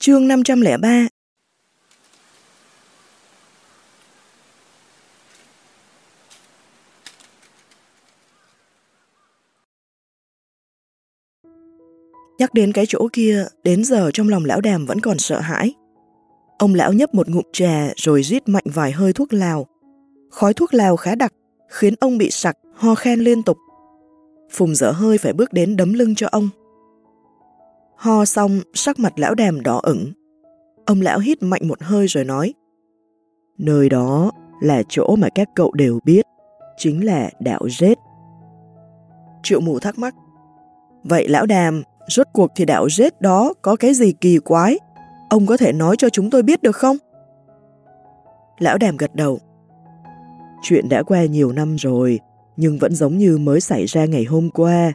Chương 503 Nhắc đến cái chỗ kia, đến giờ trong lòng lão đàm vẫn còn sợ hãi. Ông lão nhấp một ngụm trà rồi rít mạnh vài hơi thuốc lào. Khói thuốc lào khá đặc, khiến ông bị sặc, ho khen liên tục. Phùng dở hơi phải bước đến đấm lưng cho ông. Ho xong, sắc mặt lão đàm đỏ ửng. Ông lão hít mạnh một hơi rồi nói. Nơi đó là chỗ mà các cậu đều biết, chính là đạo rết. Triệu mù thắc mắc. Vậy lão đàm, rốt cuộc thì đạo rết đó có cái gì kỳ quái? Ông có thể nói cho chúng tôi biết được không? Lão đàm gật đầu. Chuyện đã qua nhiều năm rồi, nhưng vẫn giống như mới xảy ra ngày hôm qua.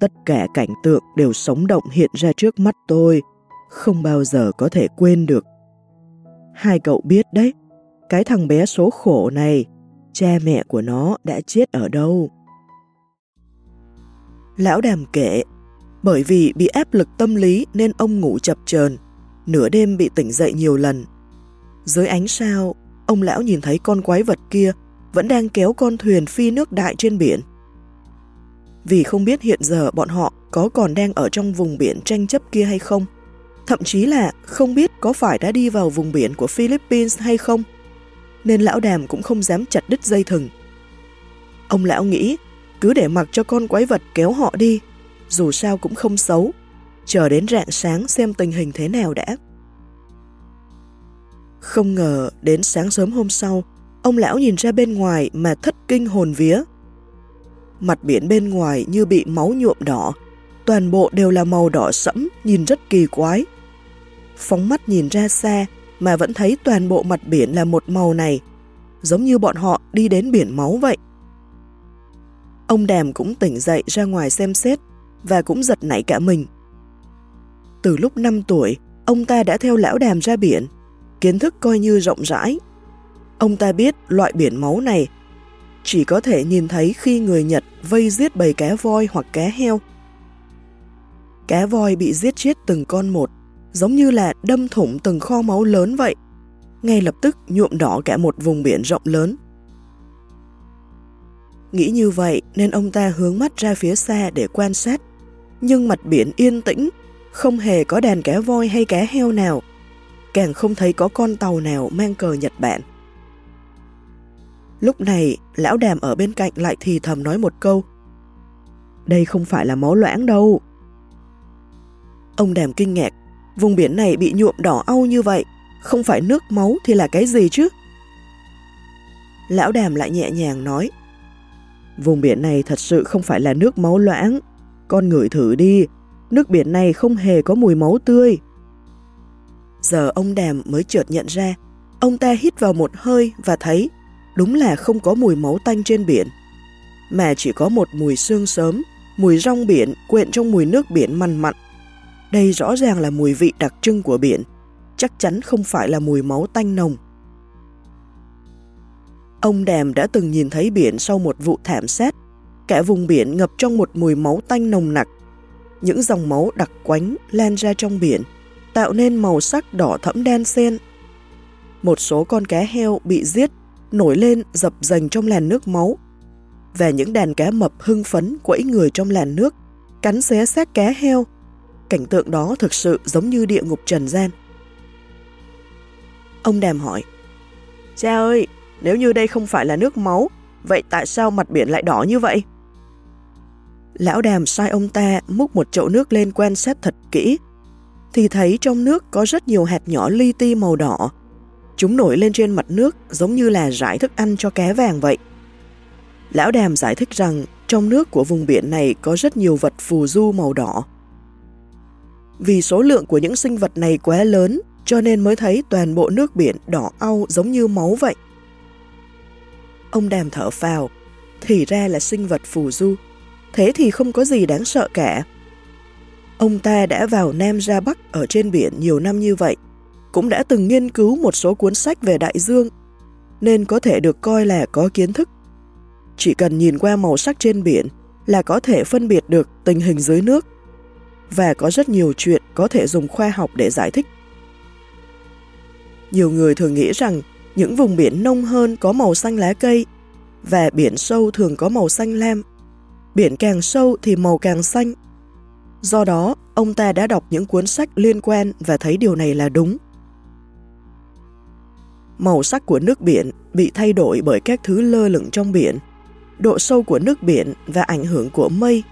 Tất cả cảnh tượng đều sống động hiện ra trước mắt tôi, không bao giờ có thể quên được. Hai cậu biết đấy, cái thằng bé số khổ này, cha mẹ của nó đã chết ở đâu? Lão đàm kể, bởi vì bị áp lực tâm lý nên ông ngủ chập chờn, nửa đêm bị tỉnh dậy nhiều lần. Dưới ánh sao, ông lão nhìn thấy con quái vật kia vẫn đang kéo con thuyền phi nước đại trên biển. Vì không biết hiện giờ bọn họ có còn đang ở trong vùng biển tranh chấp kia hay không, thậm chí là không biết có phải đã đi vào vùng biển của Philippines hay không, nên lão đàm cũng không dám chặt đứt dây thừng. Ông lão nghĩ, cứ để mặc cho con quái vật kéo họ đi, dù sao cũng không xấu, chờ đến rạng sáng xem tình hình thế nào đã. Không ngờ đến sáng sớm hôm sau, ông lão nhìn ra bên ngoài mà thất kinh hồn vía. Mặt biển bên ngoài như bị máu nhuộm đỏ, toàn bộ đều là màu đỏ sẫm, nhìn rất kỳ quái. Phóng mắt nhìn ra xa mà vẫn thấy toàn bộ mặt biển là một màu này, giống như bọn họ đi đến biển máu vậy. Ông Đàm cũng tỉnh dậy ra ngoài xem xét và cũng giật nảy cả mình. Từ lúc 5 tuổi, ông ta đã theo lão Đàm ra biển, kiến thức coi như rộng rãi. Ông ta biết loại biển máu này chỉ có thể nhìn thấy khi người Nhật vây giết bầy cá voi hoặc cá heo. Cá voi bị giết chết từng con một, giống như là đâm thủng từng kho máu lớn vậy. Ngay lập tức nhuộm đỏ cả một vùng biển rộng lớn. Nghĩ như vậy nên ông ta hướng mắt ra phía xa để quan sát. Nhưng mặt biển yên tĩnh, không hề có đàn cá voi hay cá heo nào. Càng không thấy có con tàu nào mang cờ Nhật Bản. Lúc này, lão đàm ở bên cạnh lại thì thầm nói một câu. Đây không phải là máu loãng đâu. Ông đàm kinh ngạc, vùng biển này bị nhuộm đỏ au như vậy, không phải nước máu thì là cái gì chứ? Lão đàm lại nhẹ nhàng nói. Vùng biển này thật sự không phải là nước máu loãng. Con ngửi thử đi, nước biển này không hề có mùi máu tươi. Giờ ông Đàm mới chợt nhận ra, ông ta hít vào một hơi và thấy đúng là không có mùi máu tanh trên biển, mà chỉ có một mùi xương sớm, mùi rong biển quyện trong mùi nước biển mặn mặn. Đây rõ ràng là mùi vị đặc trưng của biển, chắc chắn không phải là mùi máu tanh nồng. Ông Đàm đã từng nhìn thấy biển sau một vụ thảm sát, cả vùng biển ngập trong một mùi máu tanh nồng nặc. Những dòng máu đặc quánh lan ra trong biển, tạo nên màu sắc đỏ thẫm đen xen. Một số con cá heo bị giết, nổi lên dập dành trong làn nước máu, và những đàn cá mập hưng phấn quẫy người trong làn nước, cắn xé xác cá heo. Cảnh tượng đó thực sự giống như địa ngục trần gian. Ông Đàm hỏi, Cha ơi, nếu như đây không phải là nước máu, vậy tại sao mặt biển lại đỏ như vậy? Lão đàm sai ông ta múc một chậu nước lên quan sát thật kỹ, thì thấy trong nước có rất nhiều hạt nhỏ li ti màu đỏ. Chúng nổi lên trên mặt nước giống như là rải thức ăn cho cá vàng vậy. Lão đàm giải thích rằng trong nước của vùng biển này có rất nhiều vật phù du màu đỏ. Vì số lượng của những sinh vật này quá lớn cho nên mới thấy toàn bộ nước biển đỏ au giống như máu vậy. Ông đàm thở phào, thì ra là sinh vật phù du, thế thì không có gì đáng sợ cả. Ông ta đã vào Nam ra Bắc ở trên biển nhiều năm như vậy, cũng đã từng nghiên cứu một số cuốn sách về đại dương, nên có thể được coi là có kiến thức. Chỉ cần nhìn qua màu sắc trên biển là có thể phân biệt được tình hình dưới nước, và có rất nhiều chuyện có thể dùng khoa học để giải thích. Nhiều người thường nghĩ rằng những vùng biển nông hơn có màu xanh lá cây và biển sâu thường có màu xanh lam. Biển càng sâu thì màu càng xanh. Do đó, ông ta đã đọc những cuốn sách liên quan và thấy điều này là đúng. Màu sắc của nước biển bị thay đổi bởi các thứ lơ lửng trong biển, độ sâu của nước biển và ảnh hưởng của mây.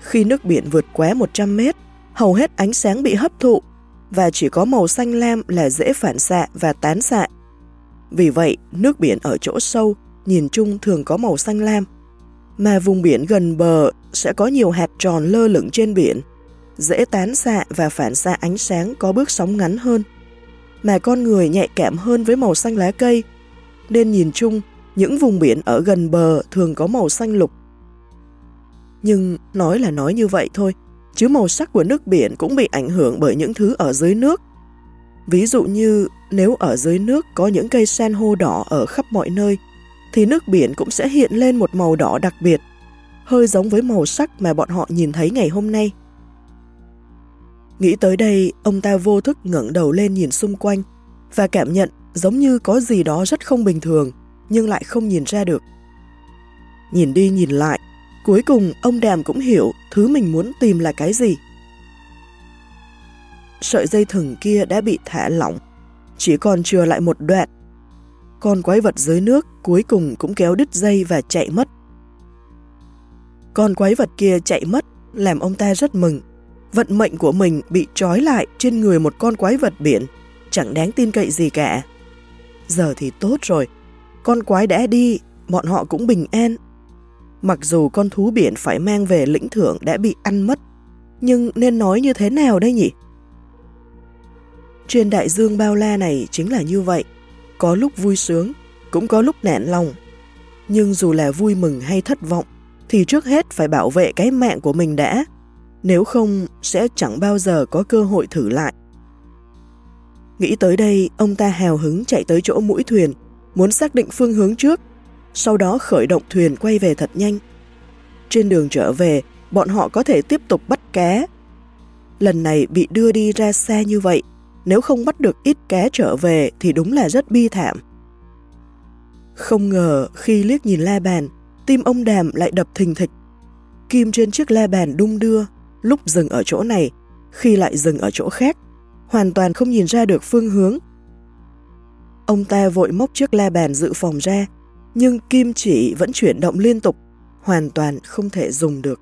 Khi nước biển vượt quá 100 mét, hầu hết ánh sáng bị hấp thụ và chỉ có màu xanh lam là dễ phản xạ và tán xạ. Vì vậy, nước biển ở chỗ sâu nhìn chung thường có màu xanh lam, mà vùng biển gần bờ sẽ có nhiều hạt tròn lơ lửng trên biển, dễ tán xạ và phản xạ ánh sáng có bước sóng ngắn hơn. Mà con người nhạy cảm hơn với màu xanh lá cây, nên nhìn chung những vùng biển ở gần bờ thường có màu xanh lục. Nhưng nói là nói như vậy thôi, chứ màu sắc của nước biển cũng bị ảnh hưởng bởi những thứ ở dưới nước. Ví dụ như nếu ở dưới nước có những cây san hô đỏ ở khắp mọi nơi, thì nước biển cũng sẽ hiện lên một màu đỏ đặc biệt, hơi giống với màu sắc mà bọn họ nhìn thấy ngày hôm nay. Nghĩ tới đây, ông ta vô thức ngẩng đầu lên nhìn xung quanh và cảm nhận giống như có gì đó rất không bình thường, nhưng lại không nhìn ra được. Nhìn đi nhìn lại, cuối cùng ông Đàm cũng hiểu thứ mình muốn tìm là cái gì. Sợi dây thừng kia đã bị thả lỏng, chỉ còn chừa lại một đoạn. Con quái vật dưới nước cuối cùng cũng kéo đứt dây và chạy mất. Con quái vật kia chạy mất, làm ông ta rất mừng. Vận mệnh của mình bị trói lại trên người một con quái vật biển, chẳng đáng tin cậy gì cả. Giờ thì tốt rồi, con quái đã đi, bọn họ cũng bình an. Mặc dù con thú biển phải mang về lĩnh thưởng đã bị ăn mất, nhưng nên nói như thế nào đây nhỉ? Trên đại dương bao la này chính là như vậy, có lúc vui sướng, cũng có lúc nản lòng. Nhưng dù là vui mừng hay thất vọng, thì trước hết phải bảo vệ cái mạng của mình đã, nếu không sẽ chẳng bao giờ có cơ hội thử lại. Nghĩ tới đây, ông ta hào hứng chạy tới chỗ mũi thuyền, muốn xác định phương hướng trước, sau đó khởi động thuyền quay về thật nhanh. Trên đường trở về, bọn họ có thể tiếp tục bắt cá. Lần này bị đưa đi ra xa như vậy, nếu không bắt được ít cá trở về thì đúng là rất bi thảm. Không ngờ khi liếc nhìn la bàn, tim ông đàm lại đập thình thịch. Kim trên chiếc la bàn đung đưa, lúc dừng ở chỗ này, khi lại dừng ở chỗ khác, hoàn toàn không nhìn ra được phương hướng. Ông ta vội móc chiếc la bàn dự phòng ra, nhưng kim chỉ vẫn chuyển động liên tục, hoàn toàn không thể dùng được.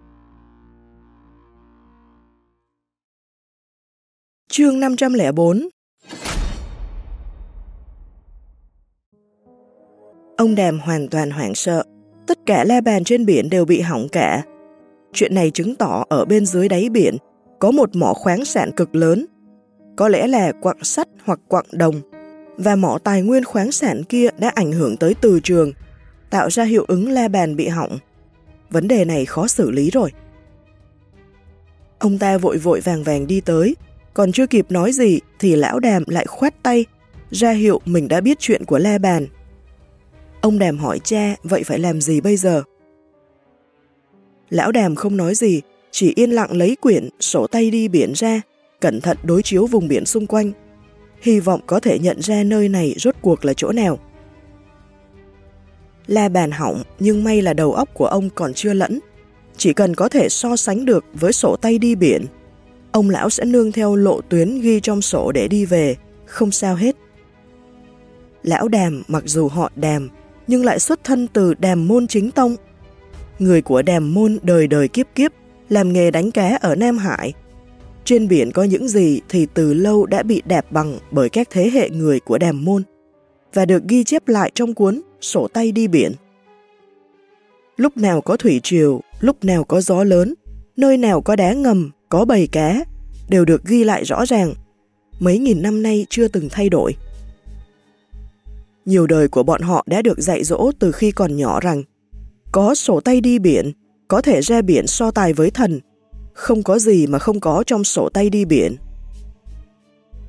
Chương 504 Ông Đàm hoàn toàn hoảng sợ. Tất cả la bàn trên biển đều bị hỏng cả. Chuyện này chứng tỏ ở bên dưới đáy biển có một mỏ khoáng sản cực lớn. Có lẽ là quặng sắt hoặc quặng đồng. Và mỏ tài nguyên khoáng sản kia đã ảnh hưởng tới từ trường, tạo ra hiệu ứng la bàn bị hỏng. Vấn đề này khó xử lý rồi. Ông ta vội vội vàng vàng đi tới, còn chưa kịp nói gì thì lão đàm lại khoát tay, ra hiệu mình đã biết chuyện của La Bàn. Ông đàm hỏi cha vậy phải làm gì bây giờ? Lão đàm không nói gì, chỉ yên lặng lấy quyển, sổ tay đi biển ra, cẩn thận đối chiếu vùng biển xung quanh. Hy vọng có thể nhận ra nơi này rốt cuộc là chỗ nào. La bàn hỏng nhưng may là đầu óc của ông còn chưa lẫn. Chỉ cần có thể so sánh được với sổ tay đi biển ông lão sẽ nương theo lộ tuyến ghi trong sổ để đi về, không sao hết. Lão đàm mặc dù họ đàm, nhưng lại xuất thân từ đàm môn chính tông. Người của đàm môn đời đời kiếp kiếp, làm nghề đánh cá ở Nam Hải. Trên biển có những gì thì từ lâu đã bị đạp bằng bởi các thế hệ người của đàm môn, và được ghi chép lại trong cuốn Sổ tay đi biển. Lúc nào có thủy triều, lúc nào có gió lớn, nơi nào có đá ngầm có bầy cá, đều được ghi lại rõ ràng, mấy nghìn năm nay chưa từng thay đổi. Nhiều đời của bọn họ đã được dạy dỗ từ khi còn nhỏ rằng có sổ tay đi biển, có thể ra biển so tài với thần, không có gì mà không có trong sổ tay đi biển.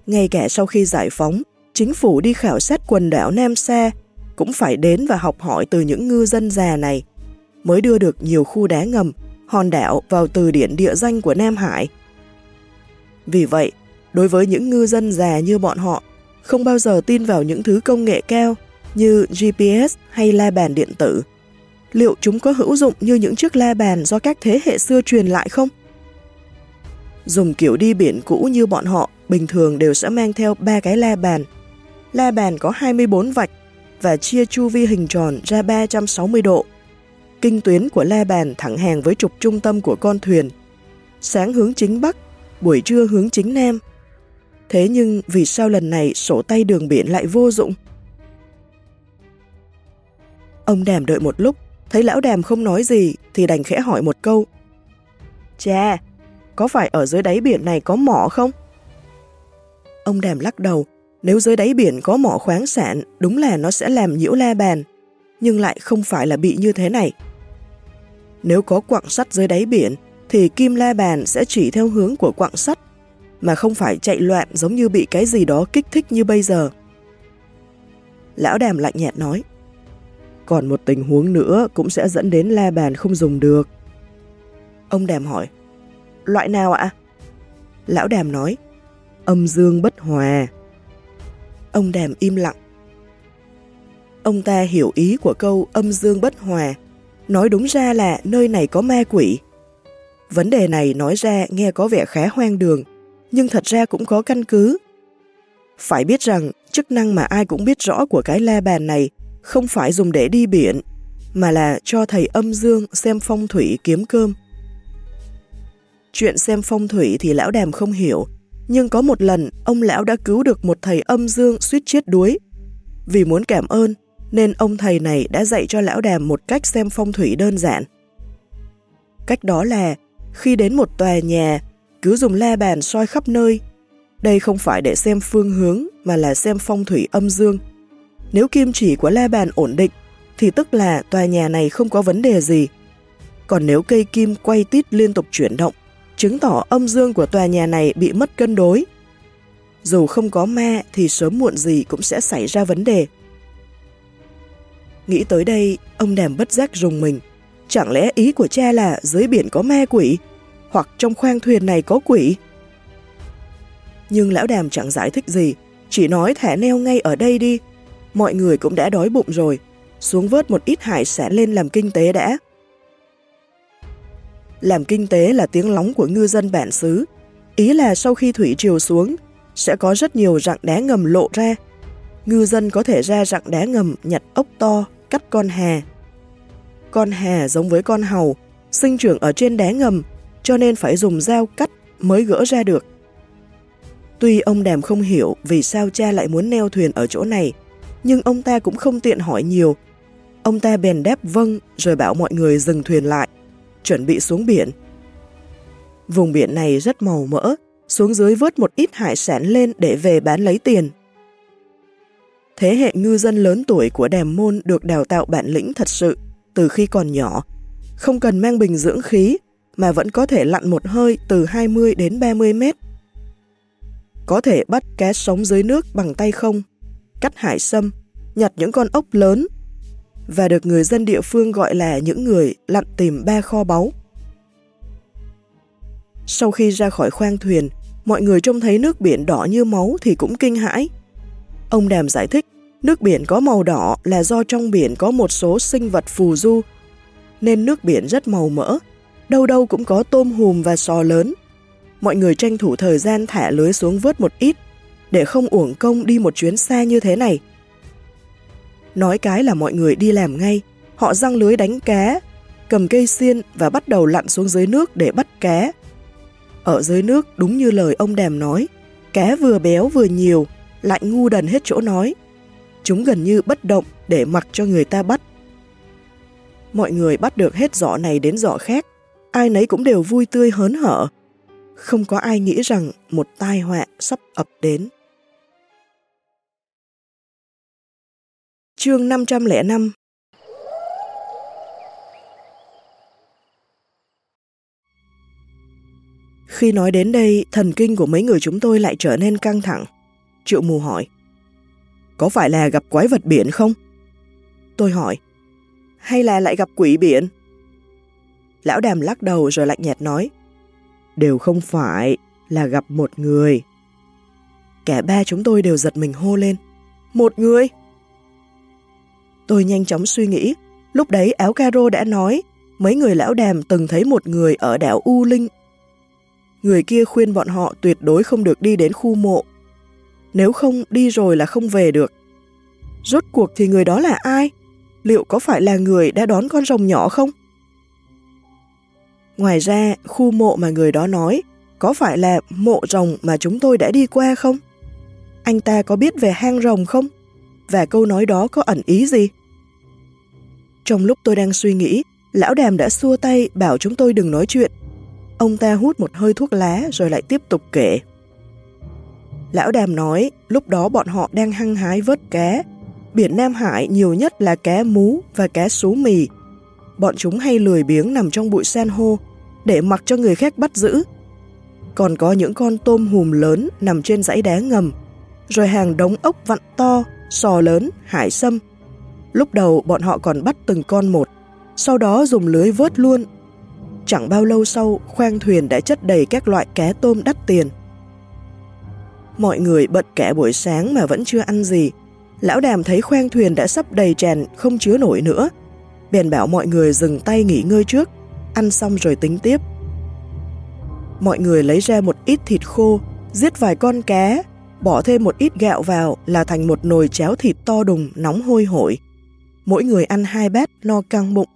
Ngay cả sau khi giải phóng, chính phủ đi khảo sát quần đảo Nam Sa cũng phải đến và học hỏi từ những ngư dân già này, mới đưa được nhiều khu đá ngầm hòn đảo vào từ điển địa danh của Nam Hải. Vì vậy, đối với những ngư dân già như bọn họ, không bao giờ tin vào những thứ công nghệ cao như GPS hay la bàn điện tử. Liệu chúng có hữu dụng như những chiếc la bàn do các thế hệ xưa truyền lại không? Dùng kiểu đi biển cũ như bọn họ, bình thường đều sẽ mang theo ba cái la bàn. La bàn có 24 vạch và chia chu vi hình tròn ra 360 độ. Kinh tuyến của la bàn thẳng hàng với trục trung tâm của con thuyền. Sáng hướng chính Bắc, buổi trưa hướng chính Nam. Thế nhưng vì sao lần này sổ tay đường biển lại vô dụng? Ông đàm đợi một lúc, thấy lão đàm không nói gì thì đành khẽ hỏi một câu. Cha, có phải ở dưới đáy biển này có mỏ không? Ông đàm lắc đầu, nếu dưới đáy biển có mỏ khoáng sản, đúng là nó sẽ làm nhiễu la bàn, nhưng lại không phải là bị như thế này. Nếu có quặng sắt dưới đáy biển, thì kim la bàn sẽ chỉ theo hướng của quặng sắt, mà không phải chạy loạn giống như bị cái gì đó kích thích như bây giờ. Lão đàm lạnh nhạt nói, còn một tình huống nữa cũng sẽ dẫn đến la bàn không dùng được. Ông đàm hỏi, loại nào ạ? Lão đàm nói, âm dương bất hòa. Ông đàm im lặng. Ông ta hiểu ý của câu âm dương bất hòa, nói đúng ra là nơi này có ma quỷ. Vấn đề này nói ra nghe có vẻ khá hoang đường, nhưng thật ra cũng có căn cứ. Phải biết rằng, chức năng mà ai cũng biết rõ của cái la bàn này không phải dùng để đi biển, mà là cho thầy âm dương xem phong thủy kiếm cơm. Chuyện xem phong thủy thì lão đàm không hiểu, nhưng có một lần ông lão đã cứu được một thầy âm dương suýt chết đuối. Vì muốn cảm ơn, nên ông thầy này đã dạy cho lão đàm một cách xem phong thủy đơn giản. Cách đó là, khi đến một tòa nhà, cứ dùng la bàn soi khắp nơi. Đây không phải để xem phương hướng, mà là xem phong thủy âm dương. Nếu kim chỉ của la bàn ổn định, thì tức là tòa nhà này không có vấn đề gì. Còn nếu cây kim quay tít liên tục chuyển động, chứng tỏ âm dương của tòa nhà này bị mất cân đối. Dù không có ma thì sớm muộn gì cũng sẽ xảy ra vấn đề. Nghĩ tới đây, ông đàm bất giác rùng mình. Chẳng lẽ ý của cha là dưới biển có ma quỷ, hoặc trong khoang thuyền này có quỷ? Nhưng lão đàm chẳng giải thích gì, chỉ nói thả neo ngay ở đây đi. Mọi người cũng đã đói bụng rồi, xuống vớt một ít hải sản lên làm kinh tế đã. Làm kinh tế là tiếng lóng của ngư dân bản xứ. Ý là sau khi thủy triều xuống, sẽ có rất nhiều rặng đá ngầm lộ ra. Ngư dân có thể ra rặng đá ngầm nhặt ốc to, cắt con hà. Con hà giống với con hầu, sinh trưởng ở trên đá ngầm, cho nên phải dùng dao cắt mới gỡ ra được. Tuy ông Đàm không hiểu vì sao cha lại muốn neo thuyền ở chỗ này, nhưng ông ta cũng không tiện hỏi nhiều. Ông ta bèn đáp vâng rồi bảo mọi người dừng thuyền lại chuẩn bị xuống biển. Vùng biển này rất màu mỡ, xuống dưới vớt một ít hải sản lên để về bán lấy tiền. Thế hệ ngư dân lớn tuổi của Đàm Môn được đào tạo bản lĩnh thật sự từ khi còn nhỏ, không cần mang bình dưỡng khí mà vẫn có thể lặn một hơi từ 20 đến 30 mét. Có thể bắt cá sống dưới nước bằng tay không, cắt hải sâm, nhặt những con ốc lớn và được người dân địa phương gọi là những người lặn tìm ba kho báu. Sau khi ra khỏi khoang thuyền, mọi người trông thấy nước biển đỏ như máu thì cũng kinh hãi. Ông Đàm giải thích, nước biển có màu đỏ là do trong biển có một số sinh vật phù du, nên nước biển rất màu mỡ, đâu đâu cũng có tôm hùm và sò lớn. Mọi người tranh thủ thời gian thả lưới xuống vớt một ít, để không uổng công đi một chuyến xa như thế này. Nói cái là mọi người đi làm ngay, họ răng lưới đánh cá, cầm cây xiên và bắt đầu lặn xuống dưới nước để bắt cá. Ở dưới nước đúng như lời ông Đàm nói, cá vừa béo vừa nhiều, lại ngu đần hết chỗ nói. Chúng gần như bất động để mặc cho người ta bắt. Mọi người bắt được hết giỏ này đến giỏ khác, ai nấy cũng đều vui tươi hớn hở. Không có ai nghĩ rằng một tai họa sắp ập đến. Chương 505 Khi nói đến đây, thần kinh của mấy người chúng tôi lại trở nên căng thẳng. Triệu mù hỏi, có phải là gặp quái vật biển không? Tôi hỏi, hay là lại gặp quỷ biển? Lão đàm lắc đầu rồi lạnh nhạt nói, đều không phải là gặp một người. cả ba chúng tôi đều giật mình hô lên. Một người! Tôi nhanh chóng suy nghĩ, lúc đấy áo caro đã nói mấy người lão đàm từng thấy một người ở đảo U Linh. Người kia khuyên bọn họ tuyệt đối không được đi đến khu mộ. Nếu không, đi rồi là không về được. Rốt cuộc thì người đó là ai? Liệu có phải là người đã đón con rồng nhỏ không? Ngoài ra, khu mộ mà người đó nói có phải là mộ rồng mà chúng tôi đã đi qua không? Anh ta có biết về hang rồng không? Và câu nói đó có ẩn ý gì? Trong lúc tôi đang suy nghĩ, lão đàm đã xua tay bảo chúng tôi đừng nói chuyện. Ông ta hút một hơi thuốc lá rồi lại tiếp tục kể. Lão đàm nói lúc đó bọn họ đang hăng hái vớt cá. Biển Nam Hải nhiều nhất là cá mú và cá sú mì. Bọn chúng hay lười biếng nằm trong bụi san hô để mặc cho người khác bắt giữ. Còn có những con tôm hùm lớn nằm trên dãy đá ngầm, rồi hàng đống ốc vặn to, sò lớn, hải sâm. Lúc đầu bọn họ còn bắt từng con một, sau đó dùng lưới vớt luôn. Chẳng bao lâu sau, khoang thuyền đã chất đầy các loại cá tôm đắt tiền. Mọi người bận cả buổi sáng mà vẫn chưa ăn gì. Lão đàm thấy khoang thuyền đã sắp đầy tràn, không chứa nổi nữa. Bèn bảo mọi người dừng tay nghỉ ngơi trước, ăn xong rồi tính tiếp. Mọi người lấy ra một ít thịt khô, giết vài con cá, bỏ thêm một ít gạo vào là thành một nồi cháo thịt to đùng nóng hôi hổi. Mỗi người ăn hai bát no căng bụng.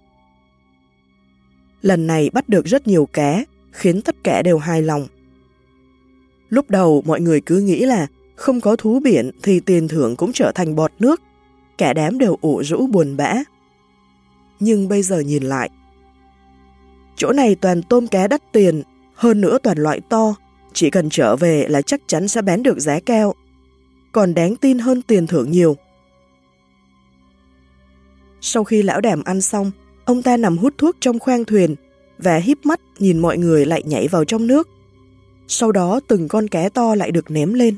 Lần này bắt được rất nhiều cá, khiến tất cả đều hài lòng. Lúc đầu mọi người cứ nghĩ là không có thú biển thì tiền thưởng cũng trở thành bọt nước, cả đám đều ủ rũ buồn bã. Nhưng bây giờ nhìn lại, chỗ này toàn tôm cá đắt tiền, hơn nữa toàn loại to, chỉ cần trở về là chắc chắn sẽ bán được giá cao. Còn đáng tin hơn tiền thưởng nhiều. Sau khi lão đàm ăn xong, ông ta nằm hút thuốc trong khoang thuyền và híp mắt nhìn mọi người lại nhảy vào trong nước. Sau đó từng con cá to lại được ném lên.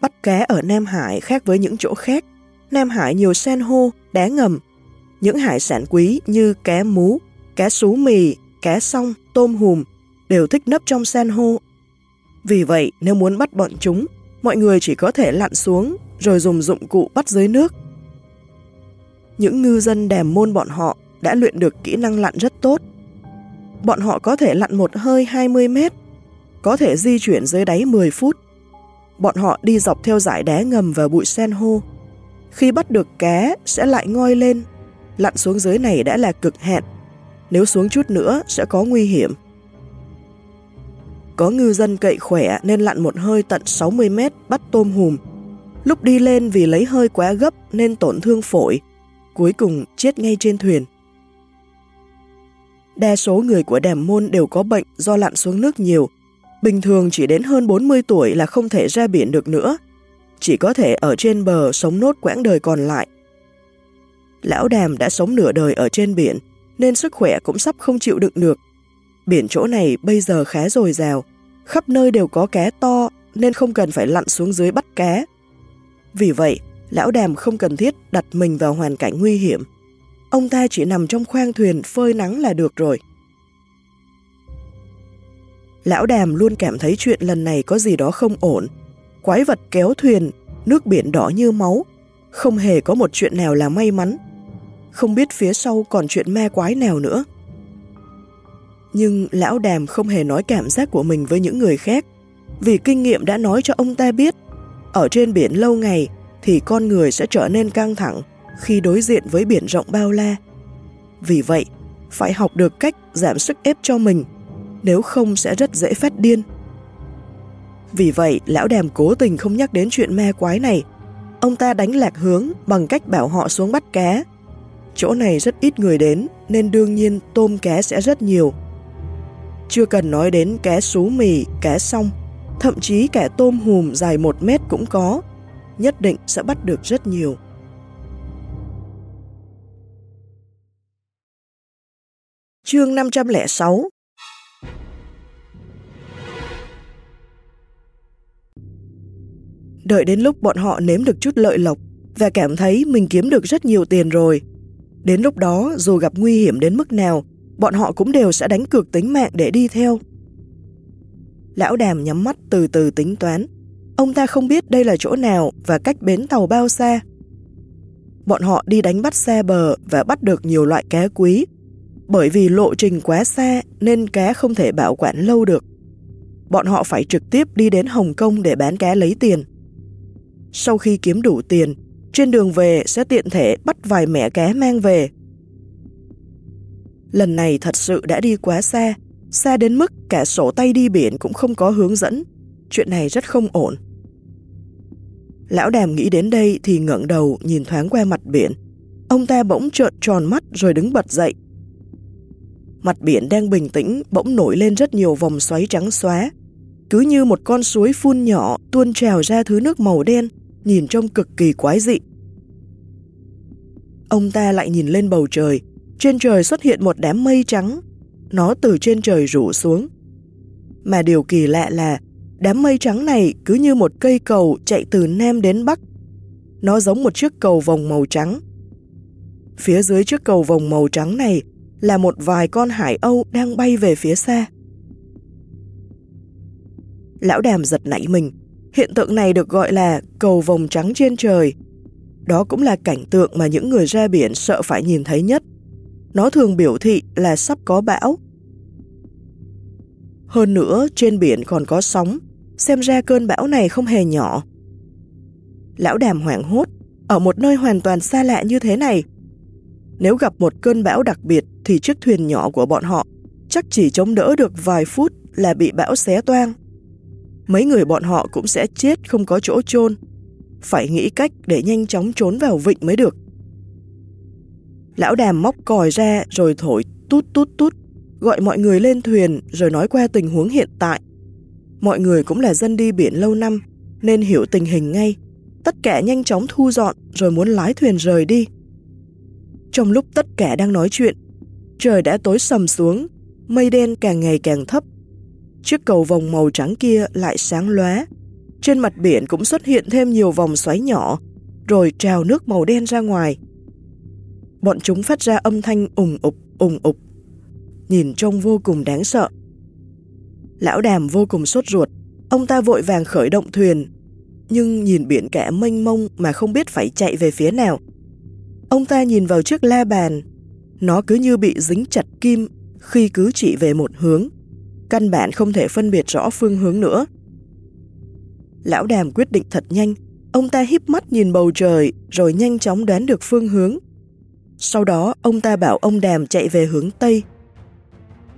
Bắt cá ở Nam Hải khác với những chỗ khác. Nam Hải nhiều san hô, đá ngầm. Những hải sản quý như cá mú, cá sú mì, cá song, tôm hùm đều thích nấp trong san hô. Vì vậy, nếu muốn bắt bọn chúng, mọi người chỉ có thể lặn xuống rồi dùng dụng cụ bắt dưới nước. Những ngư dân đèm môn bọn họ đã luyện được kỹ năng lặn rất tốt. Bọn họ có thể lặn một hơi 20 mét, có thể di chuyển dưới đáy 10 phút. Bọn họ đi dọc theo dải đá ngầm và bụi sen hô. Khi bắt được cá sẽ lại ngoi lên, lặn xuống dưới này đã là cực hạn. Nếu xuống chút nữa sẽ có nguy hiểm. Có ngư dân cậy khỏe nên lặn một hơi tận 60 mét bắt tôm hùm. Lúc đi lên vì lấy hơi quá gấp nên tổn thương phổi, cuối cùng chết ngay trên thuyền. Đa số người của đàm môn đều có bệnh do lặn xuống nước nhiều. Bình thường chỉ đến hơn 40 tuổi là không thể ra biển được nữa. Chỉ có thể ở trên bờ sống nốt quãng đời còn lại. Lão đàm đã sống nửa đời ở trên biển, nên sức khỏe cũng sắp không chịu đựng được. Biển chỗ này bây giờ khá dồi dào, khắp nơi đều có cá to nên không cần phải lặn xuống dưới bắt cá. Vì vậy, lão đàm không cần thiết đặt mình vào hoàn cảnh nguy hiểm. Ông ta chỉ nằm trong khoang thuyền phơi nắng là được rồi. Lão đàm luôn cảm thấy chuyện lần này có gì đó không ổn. Quái vật kéo thuyền, nước biển đỏ như máu. Không hề có một chuyện nào là may mắn. Không biết phía sau còn chuyện ma quái nào nữa. Nhưng lão đàm không hề nói cảm giác của mình với những người khác. Vì kinh nghiệm đã nói cho ông ta biết, ở trên biển lâu ngày thì con người sẽ trở nên căng thẳng, khi đối diện với biển rộng bao la. Vì vậy, phải học được cách giảm sức ép cho mình, nếu không sẽ rất dễ phát điên. Vì vậy, lão đàm cố tình không nhắc đến chuyện ma quái này. Ông ta đánh lạc hướng bằng cách bảo họ xuống bắt cá. Chỗ này rất ít người đến, nên đương nhiên tôm cá sẽ rất nhiều. Chưa cần nói đến cá sú mì, cá song, thậm chí cả tôm hùm dài một mét cũng có, nhất định sẽ bắt được rất nhiều. Chương 506 Đợi đến lúc bọn họ nếm được chút lợi lộc và cảm thấy mình kiếm được rất nhiều tiền rồi. Đến lúc đó, dù gặp nguy hiểm đến mức nào, bọn họ cũng đều sẽ đánh cược tính mạng để đi theo. Lão đàm nhắm mắt từ từ tính toán. Ông ta không biết đây là chỗ nào và cách bến tàu bao xa. Bọn họ đi đánh bắt xa bờ và bắt được nhiều loại cá quý. Bởi vì lộ trình quá xa nên cá không thể bảo quản lâu được. Bọn họ phải trực tiếp đi đến Hồng Kông để bán cá lấy tiền. Sau khi kiếm đủ tiền, trên đường về sẽ tiện thể bắt vài mẻ cá mang về. Lần này thật sự đã đi quá xa, xa đến mức cả sổ tay đi biển cũng không có hướng dẫn. Chuyện này rất không ổn. Lão đàm nghĩ đến đây thì ngẩng đầu nhìn thoáng qua mặt biển. Ông ta bỗng trợn tròn mắt rồi đứng bật dậy. Mặt biển đang bình tĩnh bỗng nổi lên rất nhiều vòng xoáy trắng xóa. Cứ như một con suối phun nhỏ tuôn trào ra thứ nước màu đen, nhìn trông cực kỳ quái dị. Ông ta lại nhìn lên bầu trời, trên trời xuất hiện một đám mây trắng, nó từ trên trời rủ xuống. Mà điều kỳ lạ là Đám mây trắng này cứ như một cây cầu chạy từ Nam đến Bắc. Nó giống một chiếc cầu vòng màu trắng. Phía dưới chiếc cầu vòng màu trắng này là một vài con hải âu đang bay về phía xa. Lão đàm giật nảy mình. Hiện tượng này được gọi là cầu vòng trắng trên trời. Đó cũng là cảnh tượng mà những người ra biển sợ phải nhìn thấy nhất. Nó thường biểu thị là sắp có bão. Hơn nữa, trên biển còn có sóng, xem ra cơn bão này không hề nhỏ. Lão đàm hoảng hốt, ở một nơi hoàn toàn xa lạ như thế này. Nếu gặp một cơn bão đặc biệt thì chiếc thuyền nhỏ của bọn họ chắc chỉ chống đỡ được vài phút là bị bão xé toang. Mấy người bọn họ cũng sẽ chết không có chỗ chôn Phải nghĩ cách để nhanh chóng trốn vào vịnh mới được. Lão đàm móc còi ra rồi thổi tút tút tút, gọi mọi người lên thuyền rồi nói qua tình huống hiện tại. Mọi người cũng là dân đi biển lâu năm, nên hiểu tình hình ngay. Tất cả nhanh chóng thu dọn rồi muốn lái thuyền rời đi. Trong lúc tất cả đang nói chuyện, trời đã tối sầm xuống, mây đen càng ngày càng thấp. Chiếc cầu vòng màu trắng kia lại sáng lóa. Trên mặt biển cũng xuất hiện thêm nhiều vòng xoáy nhỏ, rồi trào nước màu đen ra ngoài. Bọn chúng phát ra âm thanh ùng ục, ùng ục. Nhìn trông vô cùng đáng sợ. Lão đàm vô cùng sốt ruột, ông ta vội vàng khởi động thuyền, nhưng nhìn biển cả mênh mông mà không biết phải chạy về phía nào. Ông ta nhìn vào chiếc la bàn, nó cứ như bị dính chặt kim khi cứ chỉ về một hướng, căn bản không thể phân biệt rõ phương hướng nữa. Lão đàm quyết định thật nhanh, ông ta híp mắt nhìn bầu trời rồi nhanh chóng đoán được phương hướng. Sau đó ông ta bảo ông đàm chạy về hướng Tây,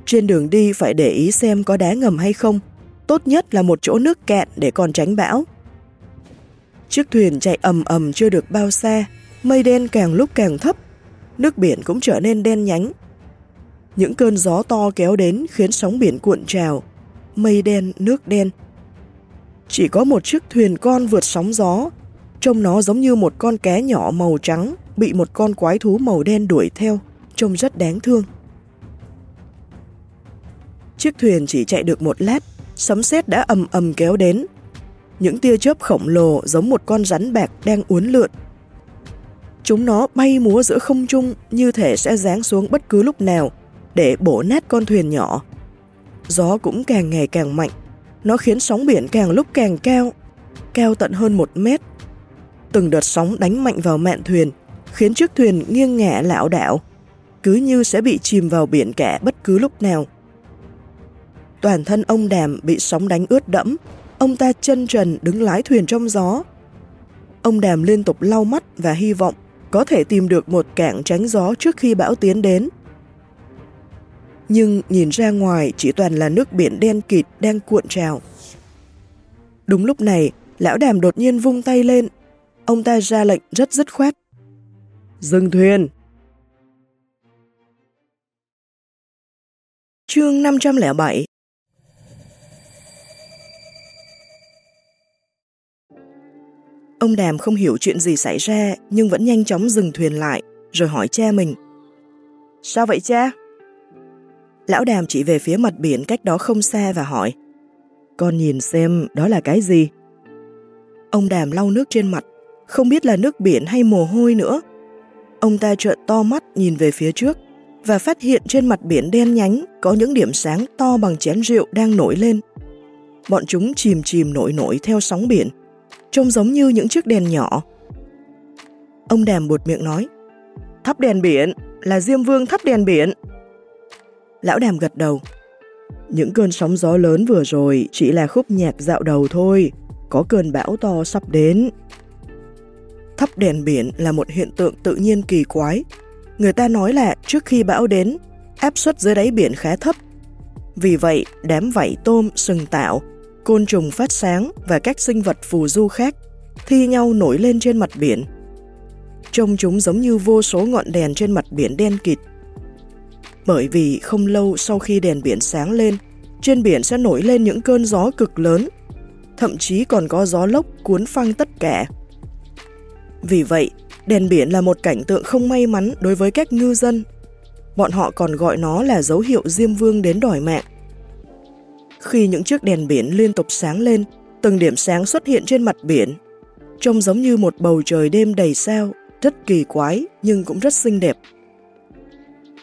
trên đường đi phải để ý xem có đá ngầm hay không, tốt nhất là một chỗ nước cạn để còn tránh bão. Chiếc thuyền chạy ầm ầm chưa được bao xa, mây đen càng lúc càng thấp, nước biển cũng trở nên đen nhánh. Những cơn gió to kéo đến khiến sóng biển cuộn trào, mây đen, nước đen. Chỉ có một chiếc thuyền con vượt sóng gió, trông nó giống như một con cá nhỏ màu trắng bị một con quái thú màu đen đuổi theo, trông rất đáng thương. Chiếc thuyền chỉ chạy được một lát, sấm sét đã ầm ầm kéo đến. Những tia chớp khổng lồ giống một con rắn bạc đang uốn lượn. Chúng nó bay múa giữa không trung như thể sẽ giáng xuống bất cứ lúc nào để bổ nát con thuyền nhỏ. Gió cũng càng ngày càng mạnh, nó khiến sóng biển càng lúc càng cao, cao tận hơn một mét. Từng đợt sóng đánh mạnh vào mạn thuyền, khiến chiếc thuyền nghiêng ngả lảo đảo, cứ như sẽ bị chìm vào biển cả bất cứ lúc nào. Toàn thân ông đàm bị sóng đánh ướt đẫm, ông ta chân trần đứng lái thuyền trong gió. Ông đàm liên tục lau mắt và hy vọng có thể tìm được một cảng tránh gió trước khi bão tiến đến. Nhưng nhìn ra ngoài chỉ toàn là nước biển đen kịt đang cuộn trào. Đúng lúc này, lão đàm đột nhiên vung tay lên. Ông ta ra lệnh rất dứt khoát. Dừng thuyền! Chương 507 Ông Đàm không hiểu chuyện gì xảy ra nhưng vẫn nhanh chóng dừng thuyền lại rồi hỏi cha mình. Sao vậy cha? Lão Đàm chỉ về phía mặt biển cách đó không xa và hỏi Con nhìn xem đó là cái gì? Ông Đàm lau nước trên mặt, không biết là nước biển hay mồ hôi nữa. Ông ta trợn to mắt nhìn về phía trước và phát hiện trên mặt biển đen nhánh có những điểm sáng to bằng chén rượu đang nổi lên. bọn chúng chìm chìm nổi nổi theo sóng biển, trông giống như những chiếc đèn nhỏ. Ông đàm buột miệng nói, thắp đèn biển, là Diêm Vương thắp đèn biển. Lão đàm gật đầu, những cơn sóng gió lớn vừa rồi chỉ là khúc nhạc dạo đầu thôi, có cơn bão to sắp đến. Thắp đèn biển là một hiện tượng tự nhiên kỳ quái. Người ta nói là trước khi bão đến, áp suất dưới đáy biển khá thấp. Vì vậy, đám vảy tôm, sừng tạo, côn trùng phát sáng và các sinh vật phù du khác thi nhau nổi lên trên mặt biển. Trông chúng giống như vô số ngọn đèn trên mặt biển đen kịt. Bởi vì không lâu sau khi đèn biển sáng lên, trên biển sẽ nổi lên những cơn gió cực lớn, thậm chí còn có gió lốc cuốn phăng tất cả. Vì vậy, đèn biển là một cảnh tượng không may mắn đối với các ngư dân. Bọn họ còn gọi nó là dấu hiệu Diêm Vương đến đòi mạng. Khi những chiếc đèn biển liên tục sáng lên, từng điểm sáng xuất hiện trên mặt biển, trông giống như một bầu trời đêm đầy sao, rất kỳ quái nhưng cũng rất xinh đẹp.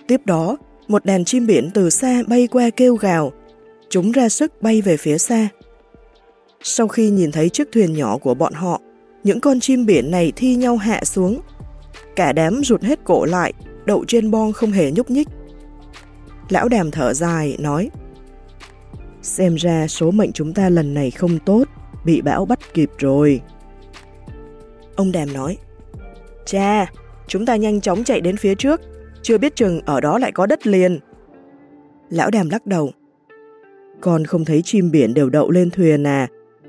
Tiếp đó, một đàn chim biển từ xa bay qua kêu gào, chúng ra sức bay về phía xa. Sau khi nhìn thấy chiếc thuyền nhỏ của bọn họ, những con chim biển này thi nhau hạ xuống. Cả đám rụt hết cổ lại, đậu trên bon không hề nhúc nhích. Lão đàm thở dài, nói Xem ra số mệnh chúng ta lần này không tốt, bị bão bắt kịp rồi. Ông đàm nói Cha, chúng ta nhanh chóng chạy đến phía trước, chưa biết chừng ở đó lại có đất liền. Lão đàm lắc đầu Con không thấy chim biển đều đậu lên thuyền à,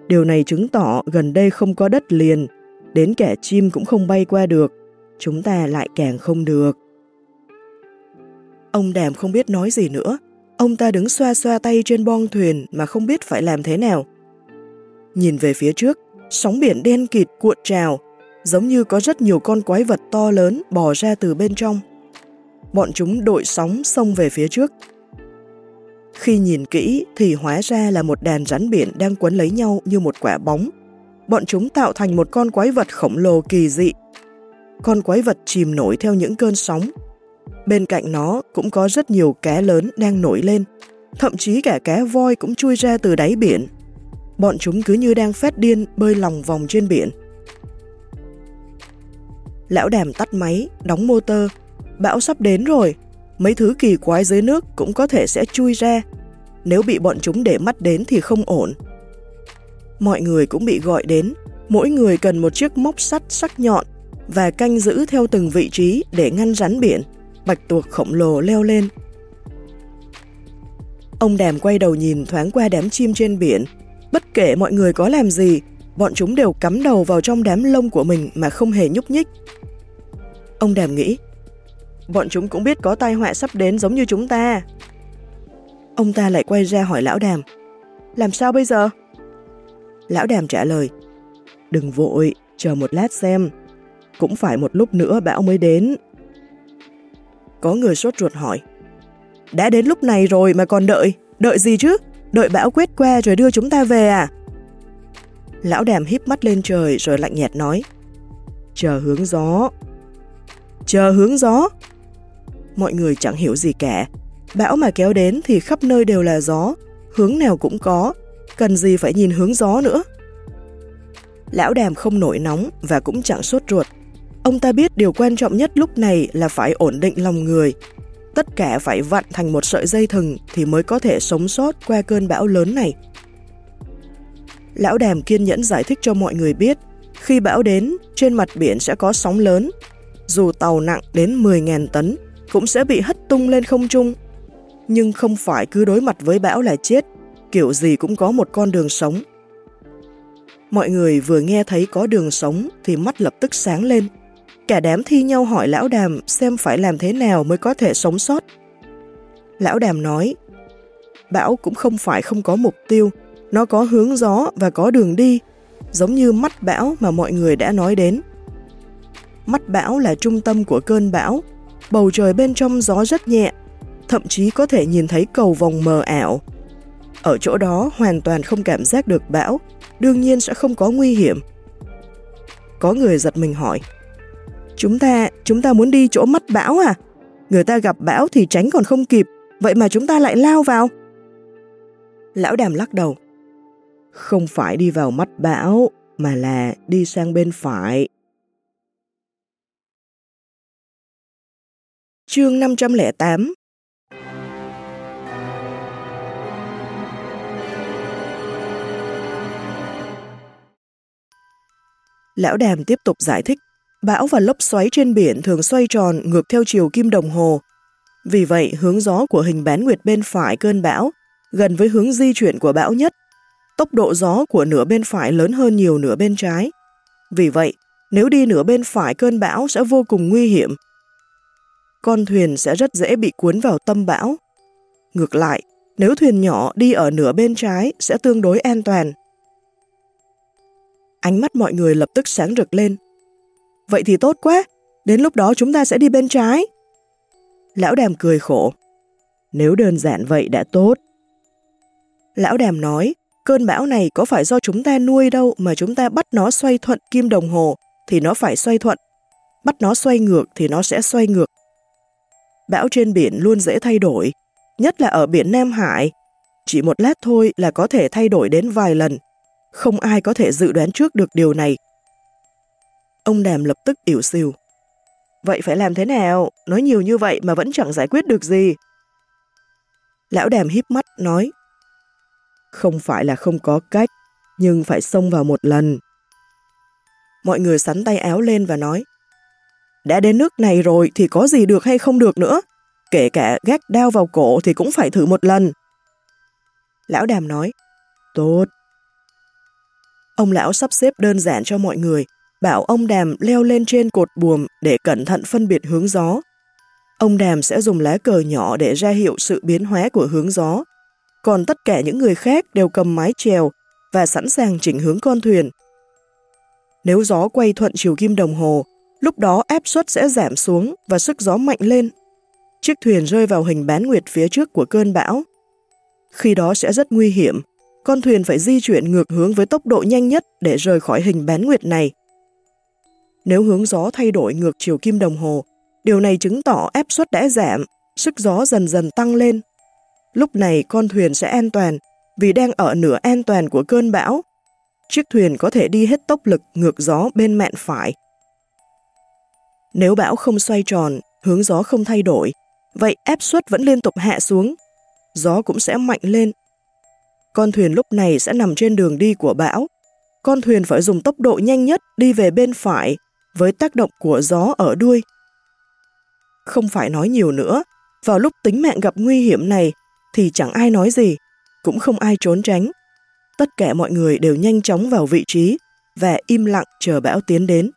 Điều này chứng tỏ gần đây không có đất liền, đến kẻ chim cũng không bay qua được, chúng ta lại càng không được. Ông đàm không biết nói gì nữa, ông ta đứng xoa xoa tay trên bong thuyền mà không biết phải làm thế nào. Nhìn về phía trước, sóng biển đen kịt cuộn trào, giống như có rất nhiều con quái vật to lớn bò ra từ bên trong. Bọn chúng đội sóng xông về phía trước, khi nhìn kỹ thì hóa ra là một đàn rắn biển đang quấn lấy nhau như một quả bóng. Bọn chúng tạo thành một con quái vật khổng lồ kỳ dị. Con quái vật chìm nổi theo những cơn sóng. Bên cạnh nó cũng có rất nhiều cá lớn đang nổi lên. Thậm chí cả cá voi cũng chui ra từ đáy biển. Bọn chúng cứ như đang phát điên bơi lòng vòng trên biển. Lão đàm tắt máy, đóng motor. Bão sắp đến rồi, mấy thứ kỳ quái dưới nước cũng có thể sẽ chui ra. Nếu bị bọn chúng để mắt đến thì không ổn. Mọi người cũng bị gọi đến, mỗi người cần một chiếc móc sắt sắc nhọn và canh giữ theo từng vị trí để ngăn rắn biển, bạch tuộc khổng lồ leo lên. Ông đàm quay đầu nhìn thoáng qua đám chim trên biển. Bất kể mọi người có làm gì, bọn chúng đều cắm đầu vào trong đám lông của mình mà không hề nhúc nhích. Ông đàm nghĩ, Bọn chúng cũng biết có tai họa sắp đến giống như chúng ta. Ông ta lại quay ra hỏi lão đàm. Làm sao bây giờ? Lão đàm trả lời. Đừng vội, chờ một lát xem. Cũng phải một lúc nữa bão mới đến. Có người sốt ruột hỏi. Đã đến lúc này rồi mà còn đợi. Đợi gì chứ? Đợi bão quét qua rồi đưa chúng ta về à? Lão đàm híp mắt lên trời rồi lạnh nhạt nói. Chờ hướng gió. Chờ hướng gió? mọi người chẳng hiểu gì cả. Bão mà kéo đến thì khắp nơi đều là gió, hướng nào cũng có, cần gì phải nhìn hướng gió nữa. Lão đàm không nổi nóng và cũng chẳng sốt ruột. Ông ta biết điều quan trọng nhất lúc này là phải ổn định lòng người. Tất cả phải vặn thành một sợi dây thừng thì mới có thể sống sót qua cơn bão lớn này. Lão đàm kiên nhẫn giải thích cho mọi người biết, khi bão đến, trên mặt biển sẽ có sóng lớn. Dù tàu nặng đến 10.000 tấn cũng sẽ bị hất tung lên không trung. Nhưng không phải cứ đối mặt với bão là chết, kiểu gì cũng có một con đường sống. Mọi người vừa nghe thấy có đường sống thì mắt lập tức sáng lên. Cả đám thi nhau hỏi lão đàm xem phải làm thế nào mới có thể sống sót. Lão đàm nói, bão cũng không phải không có mục tiêu, nó có hướng gió và có đường đi, giống như mắt bão mà mọi người đã nói đến. Mắt bão là trung tâm của cơn bão, bầu trời bên trong gió rất nhẹ, thậm chí có thể nhìn thấy cầu vòng mờ ảo. Ở chỗ đó hoàn toàn không cảm giác được bão, đương nhiên sẽ không có nguy hiểm. Có người giật mình hỏi, Chúng ta, chúng ta muốn đi chỗ mắt bão à? Người ta gặp bão thì tránh còn không kịp, vậy mà chúng ta lại lao vào. Lão đàm lắc đầu. Không phải đi vào mắt bão, mà là đi sang bên phải. Chương 508 Lão Đàm tiếp tục giải thích, bão và lốc xoáy trên biển thường xoay tròn ngược theo chiều kim đồng hồ. Vì vậy, hướng gió của hình bán nguyệt bên phải cơn bão gần với hướng di chuyển của bão nhất. Tốc độ gió của nửa bên phải lớn hơn nhiều nửa bên trái. Vì vậy, nếu đi nửa bên phải cơn bão sẽ vô cùng nguy hiểm. Con thuyền sẽ rất dễ bị cuốn vào tâm bão. Ngược lại, nếu thuyền nhỏ đi ở nửa bên trái sẽ tương đối an toàn. Ánh mắt mọi người lập tức sáng rực lên. Vậy thì tốt quá, đến lúc đó chúng ta sẽ đi bên trái. Lão đàm cười khổ. Nếu đơn giản vậy đã tốt. Lão đàm nói, cơn bão này có phải do chúng ta nuôi đâu mà chúng ta bắt nó xoay thuận kim đồng hồ thì nó phải xoay thuận. Bắt nó xoay ngược thì nó sẽ xoay ngược. Bão trên biển luôn dễ thay đổi, nhất là ở biển Nam Hải. Chỉ một lát thôi là có thể thay đổi đến vài lần. Không ai có thể dự đoán trước được điều này. Ông Đàm lập tức ỉu xìu. Vậy phải làm thế nào? Nói nhiều như vậy mà vẫn chẳng giải quyết được gì. Lão Đàm híp mắt nói Không phải là không có cách, nhưng phải xông vào một lần. Mọi người sắn tay áo lên và nói Đã đến nước này rồi thì có gì được hay không được nữa. Kể cả gác đao vào cổ thì cũng phải thử một lần. Lão Đàm nói Tốt, Ông lão sắp xếp đơn giản cho mọi người, bảo ông Đàm leo lên trên cột buồm để cẩn thận phân biệt hướng gió. Ông Đàm sẽ dùng lá cờ nhỏ để ra hiệu sự biến hóa của hướng gió, còn tất cả những người khác đều cầm mái chèo và sẵn sàng chỉnh hướng con thuyền. Nếu gió quay thuận chiều kim đồng hồ, lúc đó áp suất sẽ giảm xuống và sức gió mạnh lên. Chiếc thuyền rơi vào hình bán nguyệt phía trước của cơn bão. Khi đó sẽ rất nguy hiểm, con thuyền phải di chuyển ngược hướng với tốc độ nhanh nhất để rời khỏi hình bán nguyệt này. Nếu hướng gió thay đổi ngược chiều kim đồng hồ, điều này chứng tỏ áp suất đã giảm, sức gió dần dần tăng lên. Lúc này con thuyền sẽ an toàn vì đang ở nửa an toàn của cơn bão. Chiếc thuyền có thể đi hết tốc lực ngược gió bên mạn phải. Nếu bão không xoay tròn, hướng gió không thay đổi, vậy áp suất vẫn liên tục hạ xuống. Gió cũng sẽ mạnh lên con thuyền lúc này sẽ nằm trên đường đi của bão. Con thuyền phải dùng tốc độ nhanh nhất đi về bên phải với tác động của gió ở đuôi. Không phải nói nhiều nữa, vào lúc tính mạng gặp nguy hiểm này thì chẳng ai nói gì, cũng không ai trốn tránh. Tất cả mọi người đều nhanh chóng vào vị trí và im lặng chờ bão tiến đến.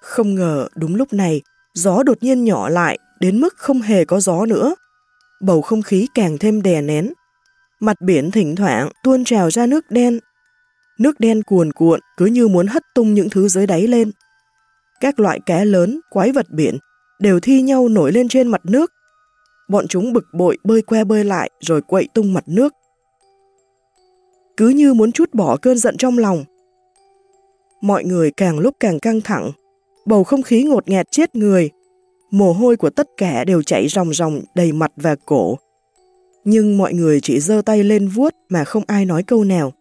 Không ngờ đúng lúc này, gió đột nhiên nhỏ lại đến mức không hề có gió nữa. Bầu không khí càng thêm đè nén. Mặt biển thỉnh thoảng tuôn trào ra nước đen. Nước đen cuồn cuộn cứ như muốn hất tung những thứ dưới đáy lên. Các loại cá lớn, quái vật biển đều thi nhau nổi lên trên mặt nước. Bọn chúng bực bội bơi que bơi lại rồi quậy tung mặt nước. Cứ như muốn chút bỏ cơn giận trong lòng. Mọi người càng lúc càng căng thẳng, bầu không khí ngột ngạt chết người. Mồ hôi của tất cả đều chảy ròng ròng đầy mặt và cổ, nhưng mọi người chỉ giơ tay lên vuốt mà không ai nói câu nào.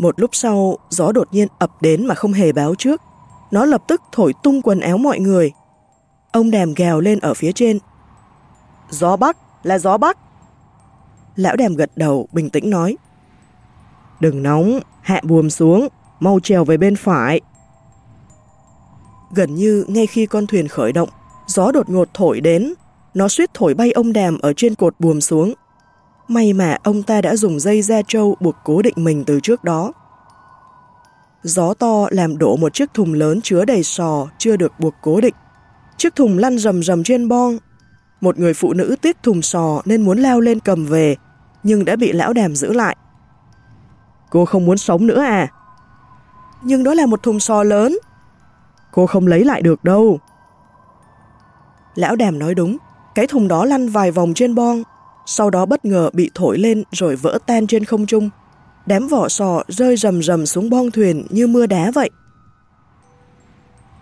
Một lúc sau, gió đột nhiên ập đến mà không hề báo trước. Nó lập tức thổi tung quần áo mọi người. Ông đàm gào lên ở phía trên. Gió Bắc, là gió Bắc. Lão đàm gật đầu, bình tĩnh nói. Đừng nóng, hạ buồm xuống, mau trèo về bên phải. Gần như ngay khi con thuyền khởi động, gió đột ngột thổi đến, nó suýt thổi bay ông đàm ở trên cột buồm xuống. May mà ông ta đã dùng dây da trâu buộc cố định mình từ trước đó. Gió to làm đổ một chiếc thùng lớn chứa đầy sò chưa được buộc cố định. Chiếc thùng lăn rầm rầm trên bong. Một người phụ nữ tiếc thùng sò nên muốn leo lên cầm về, nhưng đã bị lão đàm giữ lại. Cô không muốn sống nữa à? Nhưng đó là một thùng sò lớn. Cô không lấy lại được đâu. Lão đàm nói đúng, cái thùng đó lăn vài vòng trên bon, sau đó bất ngờ bị thổi lên rồi vỡ tan trên không trung. Đám vỏ sò rơi rầm rầm xuống bong thuyền như mưa đá vậy.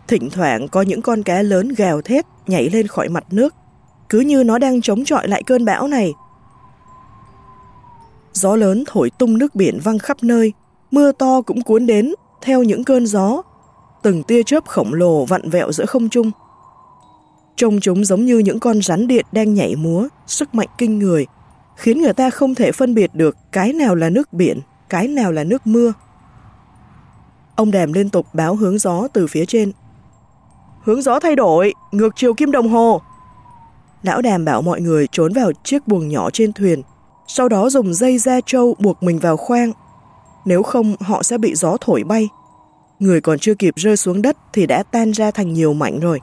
Thỉnh thoảng có những con cá lớn gào thét nhảy lên khỏi mặt nước, cứ như nó đang chống chọi lại cơn bão này. Gió lớn thổi tung nước biển văng khắp nơi, mưa to cũng cuốn đến theo những cơn gió. Từng tia chớp khổng lồ vặn vẹo giữa không trung. Trông chúng giống như những con rắn điện đang nhảy múa, sức mạnh kinh người, khiến người ta không thể phân biệt được cái nào là nước biển, cái nào là nước mưa. Ông đàm liên tục báo hướng gió từ phía trên. Hướng gió thay đổi, ngược chiều kim đồng hồ. Lão đàm bảo mọi người trốn vào chiếc buồng nhỏ trên thuyền, sau đó dùng dây da trâu buộc mình vào khoang. Nếu không, họ sẽ bị gió thổi bay. Người còn chưa kịp rơi xuống đất thì đã tan ra thành nhiều mảnh rồi.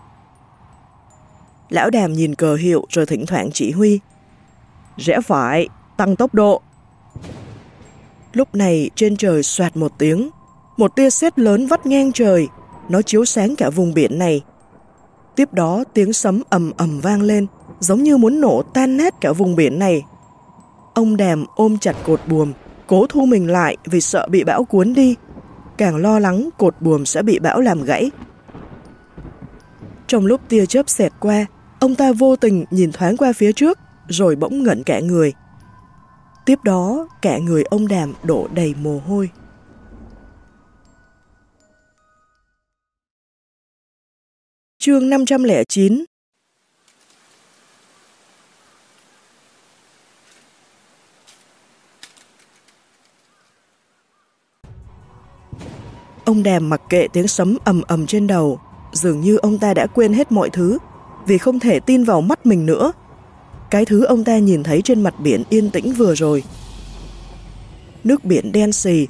Lão đàm nhìn cờ hiệu rồi thỉnh thoảng chỉ huy. Rẽ phải, tăng tốc độ. Lúc này trên trời soạt một tiếng, một tia sét lớn vắt ngang trời, nó chiếu sáng cả vùng biển này. Tiếp đó tiếng sấm ầm ầm vang lên, giống như muốn nổ tan nát cả vùng biển này. Ông đàm ôm chặt cột buồm, cố thu mình lại vì sợ bị bão cuốn đi. Càng lo lắng cột buồm sẽ bị bão làm gãy. Trong lúc tia chớp xẹt qua, ông ta vô tình nhìn thoáng qua phía trước, rồi bỗng ngẩn cả người. Tiếp đó, cả người ông đàm đổ đầy mồ hôi. Chương 509 Ông đàm mặc kệ tiếng sấm ầm ầm trên đầu, dường như ông ta đã quên hết mọi thứ, vì không thể tin vào mắt mình nữa. Cái thứ ông ta nhìn thấy trên mặt biển yên tĩnh vừa rồi. Nước biển đen xì,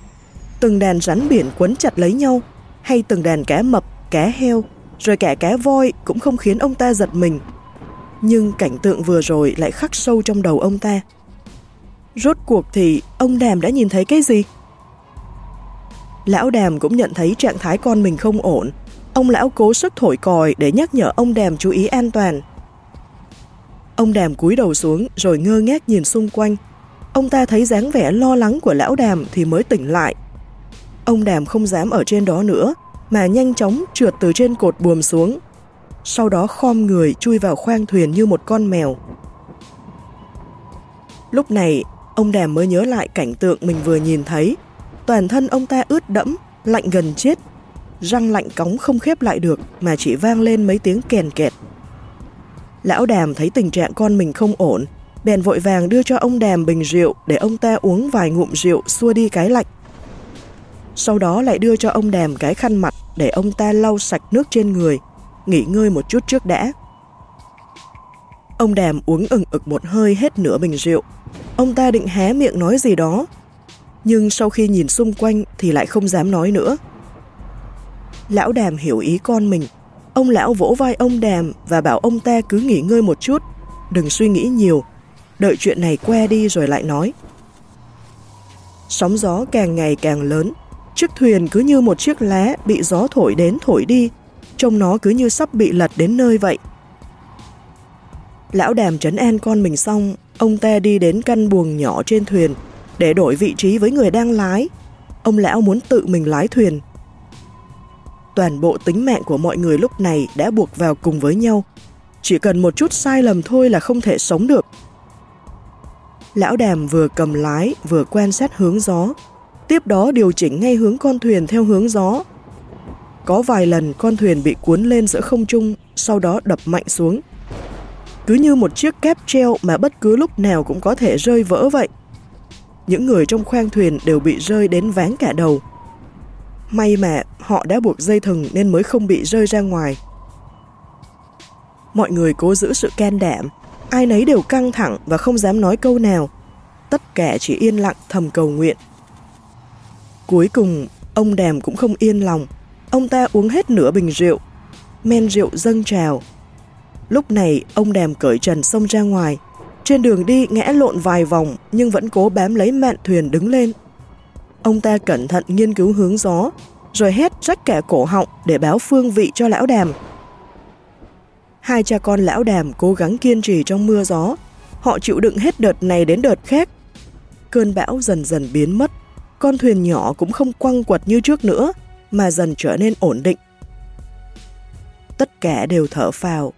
từng đàn rắn biển quấn chặt lấy nhau, hay từng đàn cá mập, cá heo, rồi cả cá voi cũng không khiến ông ta giật mình. Nhưng cảnh tượng vừa rồi lại khắc sâu trong đầu ông ta. Rốt cuộc thì ông Đàm đã nhìn thấy cái gì? Lão Đàm cũng nhận thấy trạng thái con mình không ổn. Ông lão cố sức thổi còi để nhắc nhở ông Đàm chú ý an toàn. Ông Đàm cúi đầu xuống rồi ngơ ngác nhìn xung quanh. Ông ta thấy dáng vẻ lo lắng của lão Đàm thì mới tỉnh lại. Ông Đàm không dám ở trên đó nữa, mà nhanh chóng trượt từ trên cột buồm xuống. Sau đó khom người chui vào khoang thuyền như một con mèo. Lúc này, ông Đàm mới nhớ lại cảnh tượng mình vừa nhìn thấy. Toàn thân ông ta ướt đẫm, lạnh gần chết. Răng lạnh cống không khép lại được mà chỉ vang lên mấy tiếng kèn kẹt. Lão Đàm thấy tình trạng con mình không ổn, bèn vội vàng đưa cho ông Đàm bình rượu để ông ta uống vài ngụm rượu xua đi cái lạnh. Sau đó lại đưa cho ông Đàm cái khăn mặt để ông ta lau sạch nước trên người, nghỉ ngơi một chút trước đã. Ông Đàm uống ừng ực một hơi hết nửa bình rượu. Ông ta định hé miệng nói gì đó, nhưng sau khi nhìn xung quanh thì lại không dám nói nữa. Lão Đàm hiểu ý con mình, ông lão vỗ vai ông Đàm và bảo ông ta cứ nghỉ ngơi một chút, đừng suy nghĩ nhiều, đợi chuyện này qua đi rồi lại nói. Sóng gió càng ngày càng lớn, chiếc thuyền cứ như một chiếc lá bị gió thổi đến thổi đi, trông nó cứ như sắp bị lật đến nơi vậy. Lão đàm trấn an con mình xong, ông ta đi đến căn buồng nhỏ trên thuyền để đổi vị trí với người đang lái. Ông lão muốn tự mình lái thuyền. Toàn bộ tính mạng của mọi người lúc này đã buộc vào cùng với nhau. Chỉ cần một chút sai lầm thôi là không thể sống được. Lão đàm vừa cầm lái vừa quan sát hướng gió, tiếp đó điều chỉnh ngay hướng con thuyền theo hướng gió. Có vài lần con thuyền bị cuốn lên giữa không trung, sau đó đập mạnh xuống. Cứ như một chiếc kép treo mà bất cứ lúc nào cũng có thể rơi vỡ vậy. Những người trong khoang thuyền đều bị rơi đến ván cả đầu. May mà họ đã buộc dây thừng nên mới không bị rơi ra ngoài. Mọi người cố giữ sự can đảm, ai nấy đều căng thẳng và không dám nói câu nào. Tất cả chỉ yên lặng thầm cầu nguyện Cuối cùng, ông Đàm cũng không yên lòng. Ông ta uống hết nửa bình rượu. Men rượu dâng trào. Lúc này, ông Đàm cởi trần xông ra ngoài. Trên đường đi ngã lộn vài vòng nhưng vẫn cố bám lấy mạn thuyền đứng lên. Ông ta cẩn thận nghiên cứu hướng gió, rồi hét rách cả cổ họng để báo phương vị cho lão đàm. Hai cha con lão đàm cố gắng kiên trì trong mưa gió. Họ chịu đựng hết đợt này đến đợt khác. Cơn bão dần dần biến mất con thuyền nhỏ cũng không quăng quật như trước nữa, mà dần trở nên ổn định. Tất cả đều thở phào.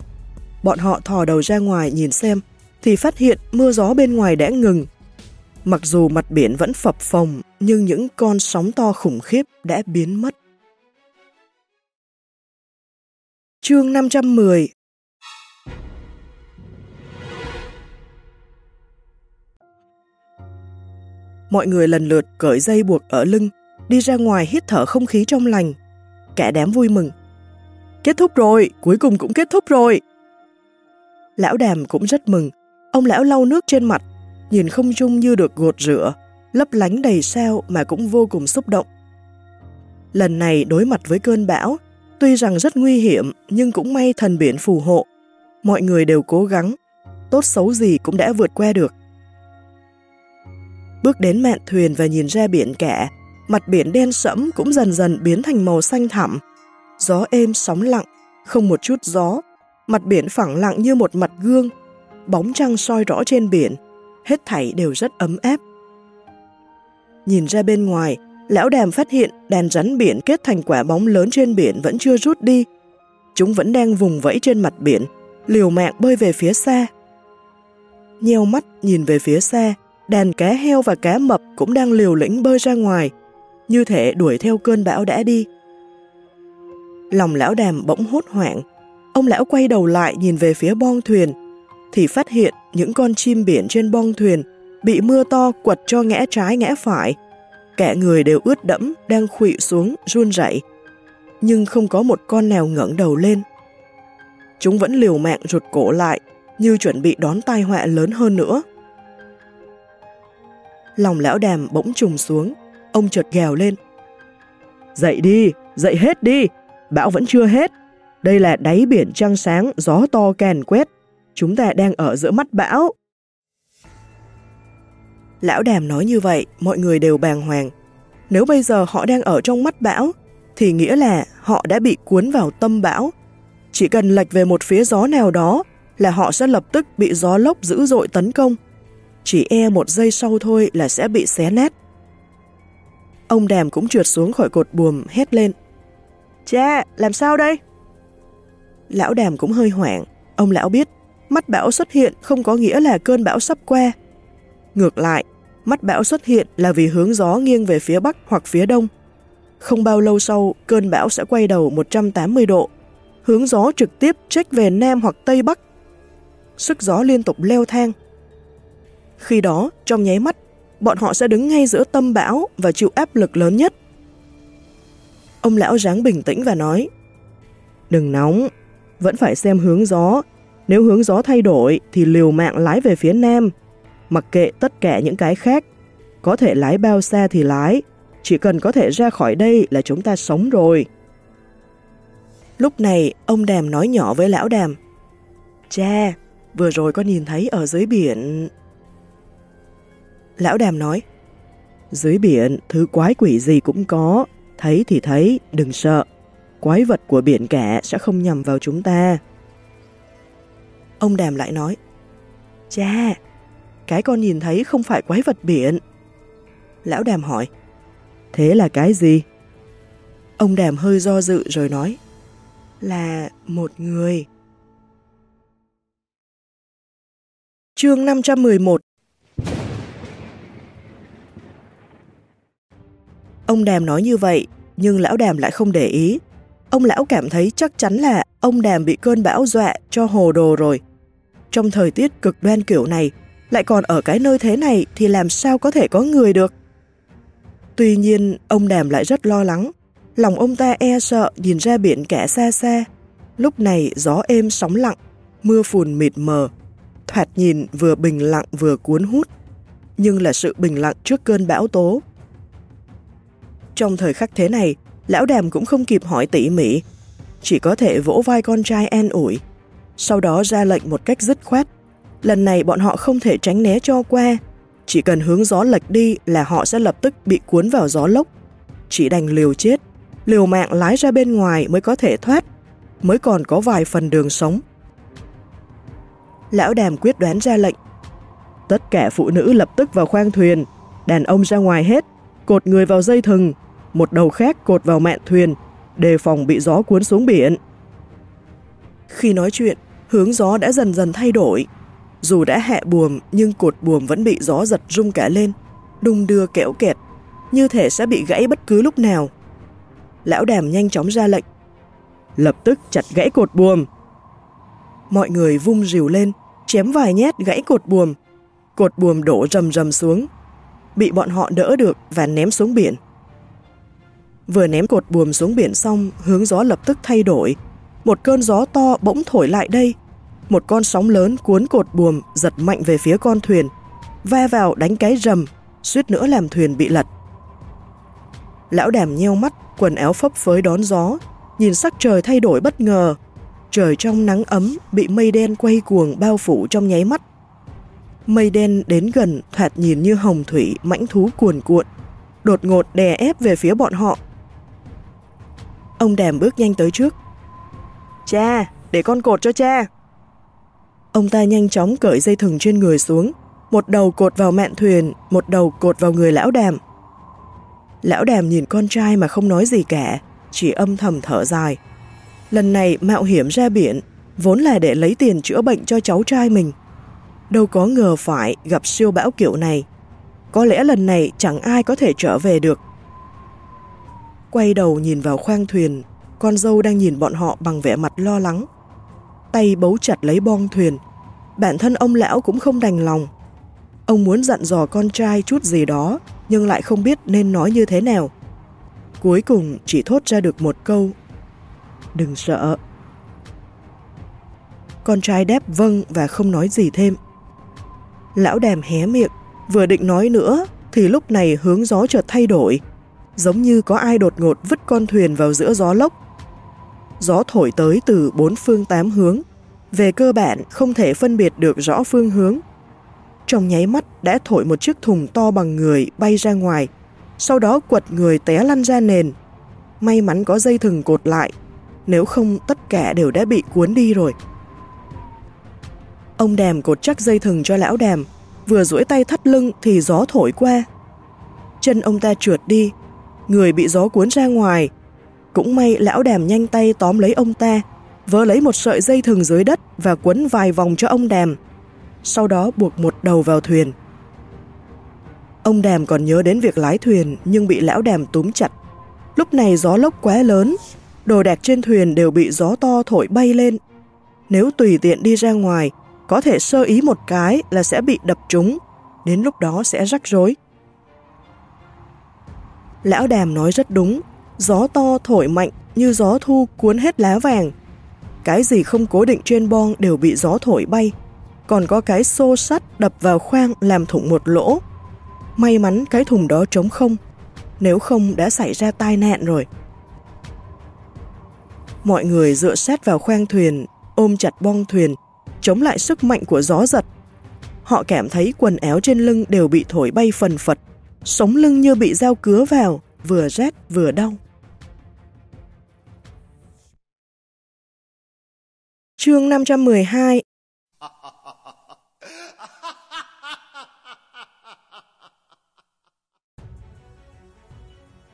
Bọn họ thò đầu ra ngoài nhìn xem, thì phát hiện mưa gió bên ngoài đã ngừng. Mặc dù mặt biển vẫn phập phồng, nhưng những con sóng to khủng khiếp đã biến mất. Chương 510 Mọi người lần lượt cởi dây buộc ở lưng, đi ra ngoài hít thở không khí trong lành. Cả đám vui mừng. Kết thúc rồi, cuối cùng cũng kết thúc rồi. Lão đàm cũng rất mừng. Ông lão lau nước trên mặt, nhìn không trung như được gột rửa, lấp lánh đầy sao mà cũng vô cùng xúc động. Lần này đối mặt với cơn bão, tuy rằng rất nguy hiểm nhưng cũng may thần biển phù hộ. Mọi người đều cố gắng, tốt xấu gì cũng đã vượt qua được. Bước đến mạn thuyền và nhìn ra biển cả, mặt biển đen sẫm cũng dần dần biến thành màu xanh thẳm. Gió êm sóng lặng, không một chút gió, mặt biển phẳng lặng như một mặt gương, bóng trăng soi rõ trên biển, hết thảy đều rất ấm áp. Nhìn ra bên ngoài, lão đàm phát hiện đàn rắn biển kết thành quả bóng lớn trên biển vẫn chưa rút đi. Chúng vẫn đang vùng vẫy trên mặt biển, liều mạng bơi về phía xa. Nheo mắt nhìn về phía xa, đàn cá heo và cá mập cũng đang liều lĩnh bơi ra ngoài, như thể đuổi theo cơn bão đã đi. Lòng lão đàm bỗng hốt hoảng, ông lão quay đầu lại nhìn về phía bong thuyền, thì phát hiện những con chim biển trên bong thuyền bị mưa to quật cho ngã trái ngã phải. Cả người đều ướt đẫm, đang khuỵu xuống, run rẩy, nhưng không có một con nào ngẩng đầu lên. Chúng vẫn liều mạng rụt cổ lại, như chuẩn bị đón tai họa lớn hơn nữa. Lòng lão đàm bỗng trùng xuống, ông chợt gào lên. Dậy đi, dậy hết đi, bão vẫn chưa hết. Đây là đáy biển trăng sáng, gió to càn quét. Chúng ta đang ở giữa mắt bão. Lão đàm nói như vậy, mọi người đều bàng hoàng. Nếu bây giờ họ đang ở trong mắt bão, thì nghĩa là họ đã bị cuốn vào tâm bão. Chỉ cần lệch về một phía gió nào đó là họ sẽ lập tức bị gió lốc dữ dội tấn công chỉ e một giây sau thôi là sẽ bị xé nát. Ông đàm cũng trượt xuống khỏi cột buồm, hét lên. Cha, làm sao đây? Lão đàm cũng hơi hoảng, ông lão biết, mắt bão xuất hiện không có nghĩa là cơn bão sắp qua. Ngược lại, mắt bão xuất hiện là vì hướng gió nghiêng về phía bắc hoặc phía đông. Không bao lâu sau, cơn bão sẽ quay đầu 180 độ, hướng gió trực tiếp trách về nam hoặc tây bắc. Sức gió liên tục leo thang, khi đó, trong nháy mắt, bọn họ sẽ đứng ngay giữa tâm bão và chịu áp lực lớn nhất. Ông lão ráng bình tĩnh và nói, Đừng nóng, vẫn phải xem hướng gió. Nếu hướng gió thay đổi thì liều mạng lái về phía nam, mặc kệ tất cả những cái khác. Có thể lái bao xa thì lái, chỉ cần có thể ra khỏi đây là chúng ta sống rồi. Lúc này, ông Đàm nói nhỏ với lão Đàm, Cha, vừa rồi con nhìn thấy ở dưới biển Lão đàm nói, dưới biển, thứ quái quỷ gì cũng có, thấy thì thấy, đừng sợ. Quái vật của biển cả sẽ không nhầm vào chúng ta. Ông đàm lại nói, Cha, cái con nhìn thấy không phải quái vật biển. Lão đàm hỏi, thế là cái gì? Ông đàm hơi do dự rồi nói, là một người. Chương 511 Ông Đàm nói như vậy, nhưng lão Đàm lại không để ý. Ông lão cảm thấy chắc chắn là ông Đàm bị cơn bão dọa cho hồ đồ rồi. Trong thời tiết cực đoan kiểu này, lại còn ở cái nơi thế này thì làm sao có thể có người được. Tuy nhiên, ông Đàm lại rất lo lắng. Lòng ông ta e sợ nhìn ra biển cả xa xa. Lúc này gió êm sóng lặng, mưa phùn mịt mờ. Thoạt nhìn vừa bình lặng vừa cuốn hút. Nhưng là sự bình lặng trước cơn bão tố trong thời khắc thế này, lão đàm cũng không kịp hỏi tỉ mỉ, chỉ có thể vỗ vai con trai an ủi, sau đó ra lệnh một cách dứt khoát. Lần này bọn họ không thể tránh né cho qua, chỉ cần hướng gió lệch đi là họ sẽ lập tức bị cuốn vào gió lốc. Chỉ đành liều chết, liều mạng lái ra bên ngoài mới có thể thoát, mới còn có vài phần đường sống. Lão đàm quyết đoán ra lệnh. Tất cả phụ nữ lập tức vào khoang thuyền, đàn ông ra ngoài hết, cột người vào dây thừng, một đầu khác cột vào mạn thuyền, đề phòng bị gió cuốn xuống biển. Khi nói chuyện, hướng gió đã dần dần thay đổi. Dù đã hạ buồm nhưng cột buồm vẫn bị gió giật rung cả lên, đung đưa kẽo kẹt, như thể sẽ bị gãy bất cứ lúc nào. Lão đàm nhanh chóng ra lệnh. Lập tức chặt gãy cột buồm. Mọi người vung rìu lên, chém vài nhát gãy cột buồm. Cột buồm đổ rầm rầm xuống, bị bọn họ đỡ được và ném xuống biển. Vừa ném cột buồm xuống biển xong, hướng gió lập tức thay đổi. Một cơn gió to bỗng thổi lại đây. Một con sóng lớn cuốn cột buồm giật mạnh về phía con thuyền, va vào đánh cái rầm, suýt nữa làm thuyền bị lật. Lão đàm nheo mắt, quần áo phấp phới đón gió, nhìn sắc trời thay đổi bất ngờ. Trời trong nắng ấm bị mây đen quay cuồng bao phủ trong nháy mắt. Mây đen đến gần thoạt nhìn như hồng thủy mãnh thú cuồn cuộn, đột ngột đè ép về phía bọn họ. Ông đàm bước nhanh tới trước. Cha, để con cột cho cha. Ông ta nhanh chóng cởi dây thừng trên người xuống, một đầu cột vào mạn thuyền, một đầu cột vào người lão đàm. Lão đàm nhìn con trai mà không nói gì cả, chỉ âm thầm thở dài. Lần này mạo hiểm ra biển, vốn là để lấy tiền chữa bệnh cho cháu trai mình. Đâu có ngờ phải gặp siêu bão kiểu này. Có lẽ lần này chẳng ai có thể trở về được. Quay đầu nhìn vào khoang thuyền, con dâu đang nhìn bọn họ bằng vẻ mặt lo lắng. Tay bấu chặt lấy bong thuyền. Bản thân ông lão cũng không đành lòng. Ông muốn dặn dò con trai chút gì đó, nhưng lại không biết nên nói như thế nào. Cuối cùng chỉ thốt ra được một câu. Đừng sợ. Con trai đáp vâng và không nói gì thêm. Lão đàm hé miệng, vừa định nói nữa, thì lúc này hướng gió chợt thay đổi, giống như có ai đột ngột vứt con thuyền vào giữa gió lốc. Gió thổi tới từ bốn phương tám hướng, về cơ bản không thể phân biệt được rõ phương hướng. Trong nháy mắt đã thổi một chiếc thùng to bằng người bay ra ngoài, sau đó quật người té lăn ra nền. May mắn có dây thừng cột lại, nếu không tất cả đều đã bị cuốn đi rồi. Ông đàm cột chắc dây thừng cho lão đàm, vừa duỗi tay thắt lưng thì gió thổi qua. Chân ông ta trượt đi, người bị gió cuốn ra ngoài. Cũng may lão đàm nhanh tay tóm lấy ông ta, vớ lấy một sợi dây thừng dưới đất và quấn vài vòng cho ông đàm. Sau đó buộc một đầu vào thuyền. Ông đàm còn nhớ đến việc lái thuyền nhưng bị lão đàm túm chặt. Lúc này gió lốc quá lớn, đồ đạc trên thuyền đều bị gió to thổi bay lên. Nếu tùy tiện đi ra ngoài, có thể sơ ý một cái là sẽ bị đập trúng, đến lúc đó sẽ rắc rối. Lão đàm nói rất đúng, gió to thổi mạnh như gió thu cuốn hết lá vàng. Cái gì không cố định trên bong đều bị gió thổi bay, còn có cái xô sắt đập vào khoang làm thủng một lỗ. May mắn cái thùng đó trống không, nếu không đã xảy ra tai nạn rồi. Mọi người dựa sát vào khoang thuyền, ôm chặt bong thuyền, chống lại sức mạnh của gió giật. Họ cảm thấy quần áo trên lưng đều bị thổi bay phần phật, sống lưng như bị dao cứa vào, vừa rét vừa đau. Chương 512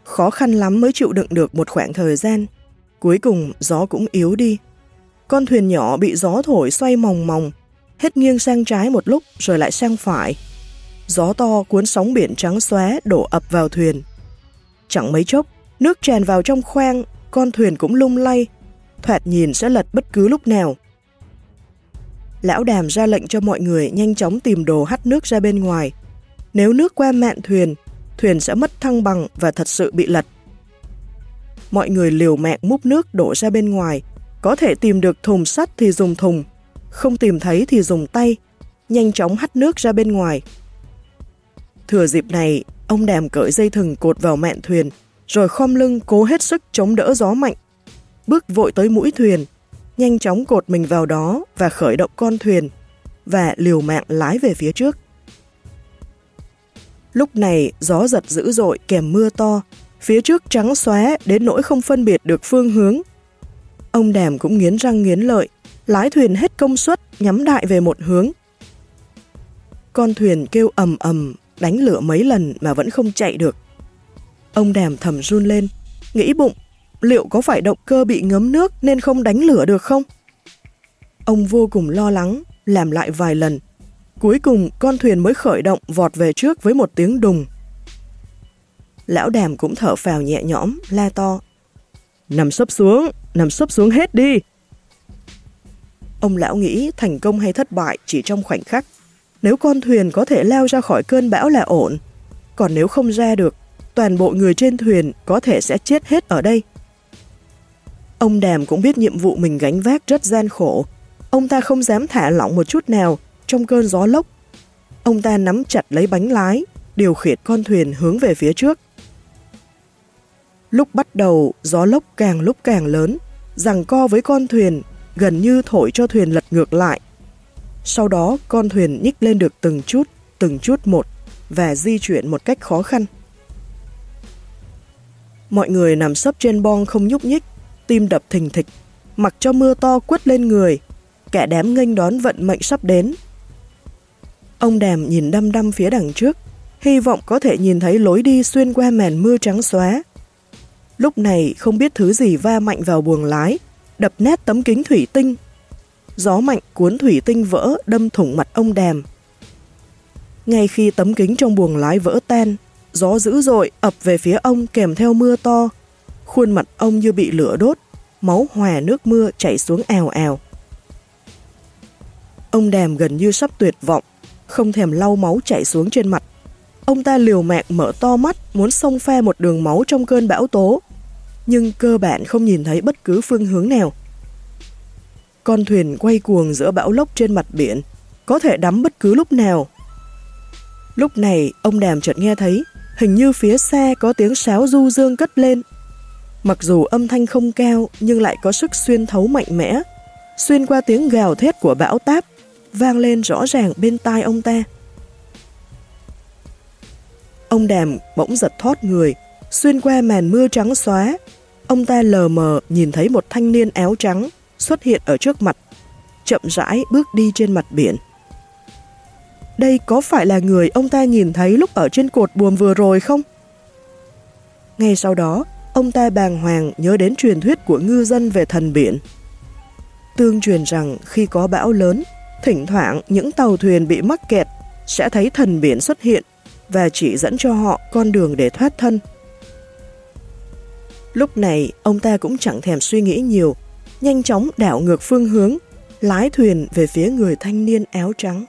Khó khăn lắm mới chịu đựng được một khoảng thời gian. Cuối cùng gió cũng yếu đi. Con thuyền nhỏ bị gió thổi xoay mòng mòng, hết nghiêng sang trái một lúc rồi lại sang phải. Gió to cuốn sóng biển trắng xóa đổ ập vào thuyền. Chẳng mấy chốc, nước tràn vào trong khoang, con thuyền cũng lung lay, thoạt nhìn sẽ lật bất cứ lúc nào. Lão đàm ra lệnh cho mọi người nhanh chóng tìm đồ hắt nước ra bên ngoài. Nếu nước qua mạn thuyền, thuyền sẽ mất thăng bằng và thật sự bị lật. Mọi người liều mạng múc nước đổ ra bên ngoài, có thể tìm được thùng sắt thì dùng thùng, không tìm thấy thì dùng tay, nhanh chóng hắt nước ra bên ngoài. Thừa dịp này, ông đàm cởi dây thừng cột vào mạn thuyền, rồi khom lưng cố hết sức chống đỡ gió mạnh. Bước vội tới mũi thuyền, nhanh chóng cột mình vào đó và khởi động con thuyền, và liều mạng lái về phía trước. Lúc này gió giật dữ dội kèm mưa to, phía trước trắng xóa đến nỗi không phân biệt được phương hướng. Ông đàm cũng nghiến răng nghiến lợi, lái thuyền hết công suất nhắm đại về một hướng. Con thuyền kêu ầm ầm, đánh lửa mấy lần mà vẫn không chạy được. Ông đàm thầm run lên, nghĩ bụng, liệu có phải động cơ bị ngấm nước nên không đánh lửa được không? Ông vô cùng lo lắng, làm lại vài lần, Cuối cùng con thuyền mới khởi động vọt về trước với một tiếng đùng. Lão đàm cũng thở phào nhẹ nhõm, la to. Nằm sấp xuống, nằm sấp xuống hết đi. Ông lão nghĩ thành công hay thất bại chỉ trong khoảnh khắc. Nếu con thuyền có thể leo ra khỏi cơn bão là ổn, còn nếu không ra được, toàn bộ người trên thuyền có thể sẽ chết hết ở đây. Ông Đàm cũng biết nhiệm vụ mình gánh vác rất gian khổ. Ông ta không dám thả lỏng một chút nào trong cơn gió lốc. Ông ta nắm chặt lấy bánh lái, điều khiển con thuyền hướng về phía trước. Lúc bắt đầu, gió lốc càng lúc càng lớn, rằng co với con thuyền, gần như thổi cho thuyền lật ngược lại. Sau đó, con thuyền nhích lên được từng chút, từng chút một và di chuyển một cách khó khăn. Mọi người nằm sấp trên bong không nhúc nhích, tim đập thình thịch, mặc cho mưa to quất lên người, kẻ đám nghênh đón vận mệnh sắp đến. Ông đàm nhìn đăm đăm phía đằng trước, hy vọng có thể nhìn thấy lối đi xuyên qua màn mưa trắng xóa. Lúc này không biết thứ gì va mạnh vào buồng lái, đập nát tấm kính thủy tinh. Gió mạnh cuốn thủy tinh vỡ đâm thủng mặt ông đèm. Ngay khi tấm kính trong buồng lái vỡ tan, gió dữ dội ập về phía ông kèm theo mưa to. Khuôn mặt ông như bị lửa đốt, máu hòa nước mưa chảy xuống ào ào. Ông đèm gần như sắp tuyệt vọng, không thèm lau máu chảy xuống trên mặt. Ông ta liều mạng mở to mắt muốn xông pha một đường máu trong cơn bão tố, nhưng cơ bản không nhìn thấy bất cứ phương hướng nào. Con thuyền quay cuồng giữa bão lốc trên mặt biển, có thể đắm bất cứ lúc nào. Lúc này, ông Đàm chợt nghe thấy, hình như phía xa có tiếng sáo du dương cất lên. Mặc dù âm thanh không cao, nhưng lại có sức xuyên thấu mạnh mẽ, xuyên qua tiếng gào thét của bão táp, vang lên rõ ràng bên tai ông ta. Ông Đàm bỗng giật thoát người, xuyên qua màn mưa trắng xóa. Ông ta lờ mờ nhìn thấy một thanh niên áo trắng xuất hiện ở trước mặt, chậm rãi bước đi trên mặt biển. Đây có phải là người ông ta nhìn thấy lúc ở trên cột buồm vừa rồi không? Ngay sau đó, ông ta bàng hoàng nhớ đến truyền thuyết của ngư dân về thần biển. Tương truyền rằng khi có bão lớn, thỉnh thoảng những tàu thuyền bị mắc kẹt sẽ thấy thần biển xuất hiện và chỉ dẫn cho họ con đường để thoát thân. Lúc này, ông ta cũng chẳng thèm suy nghĩ nhiều, nhanh chóng đảo ngược phương hướng, lái thuyền về phía người thanh niên áo trắng.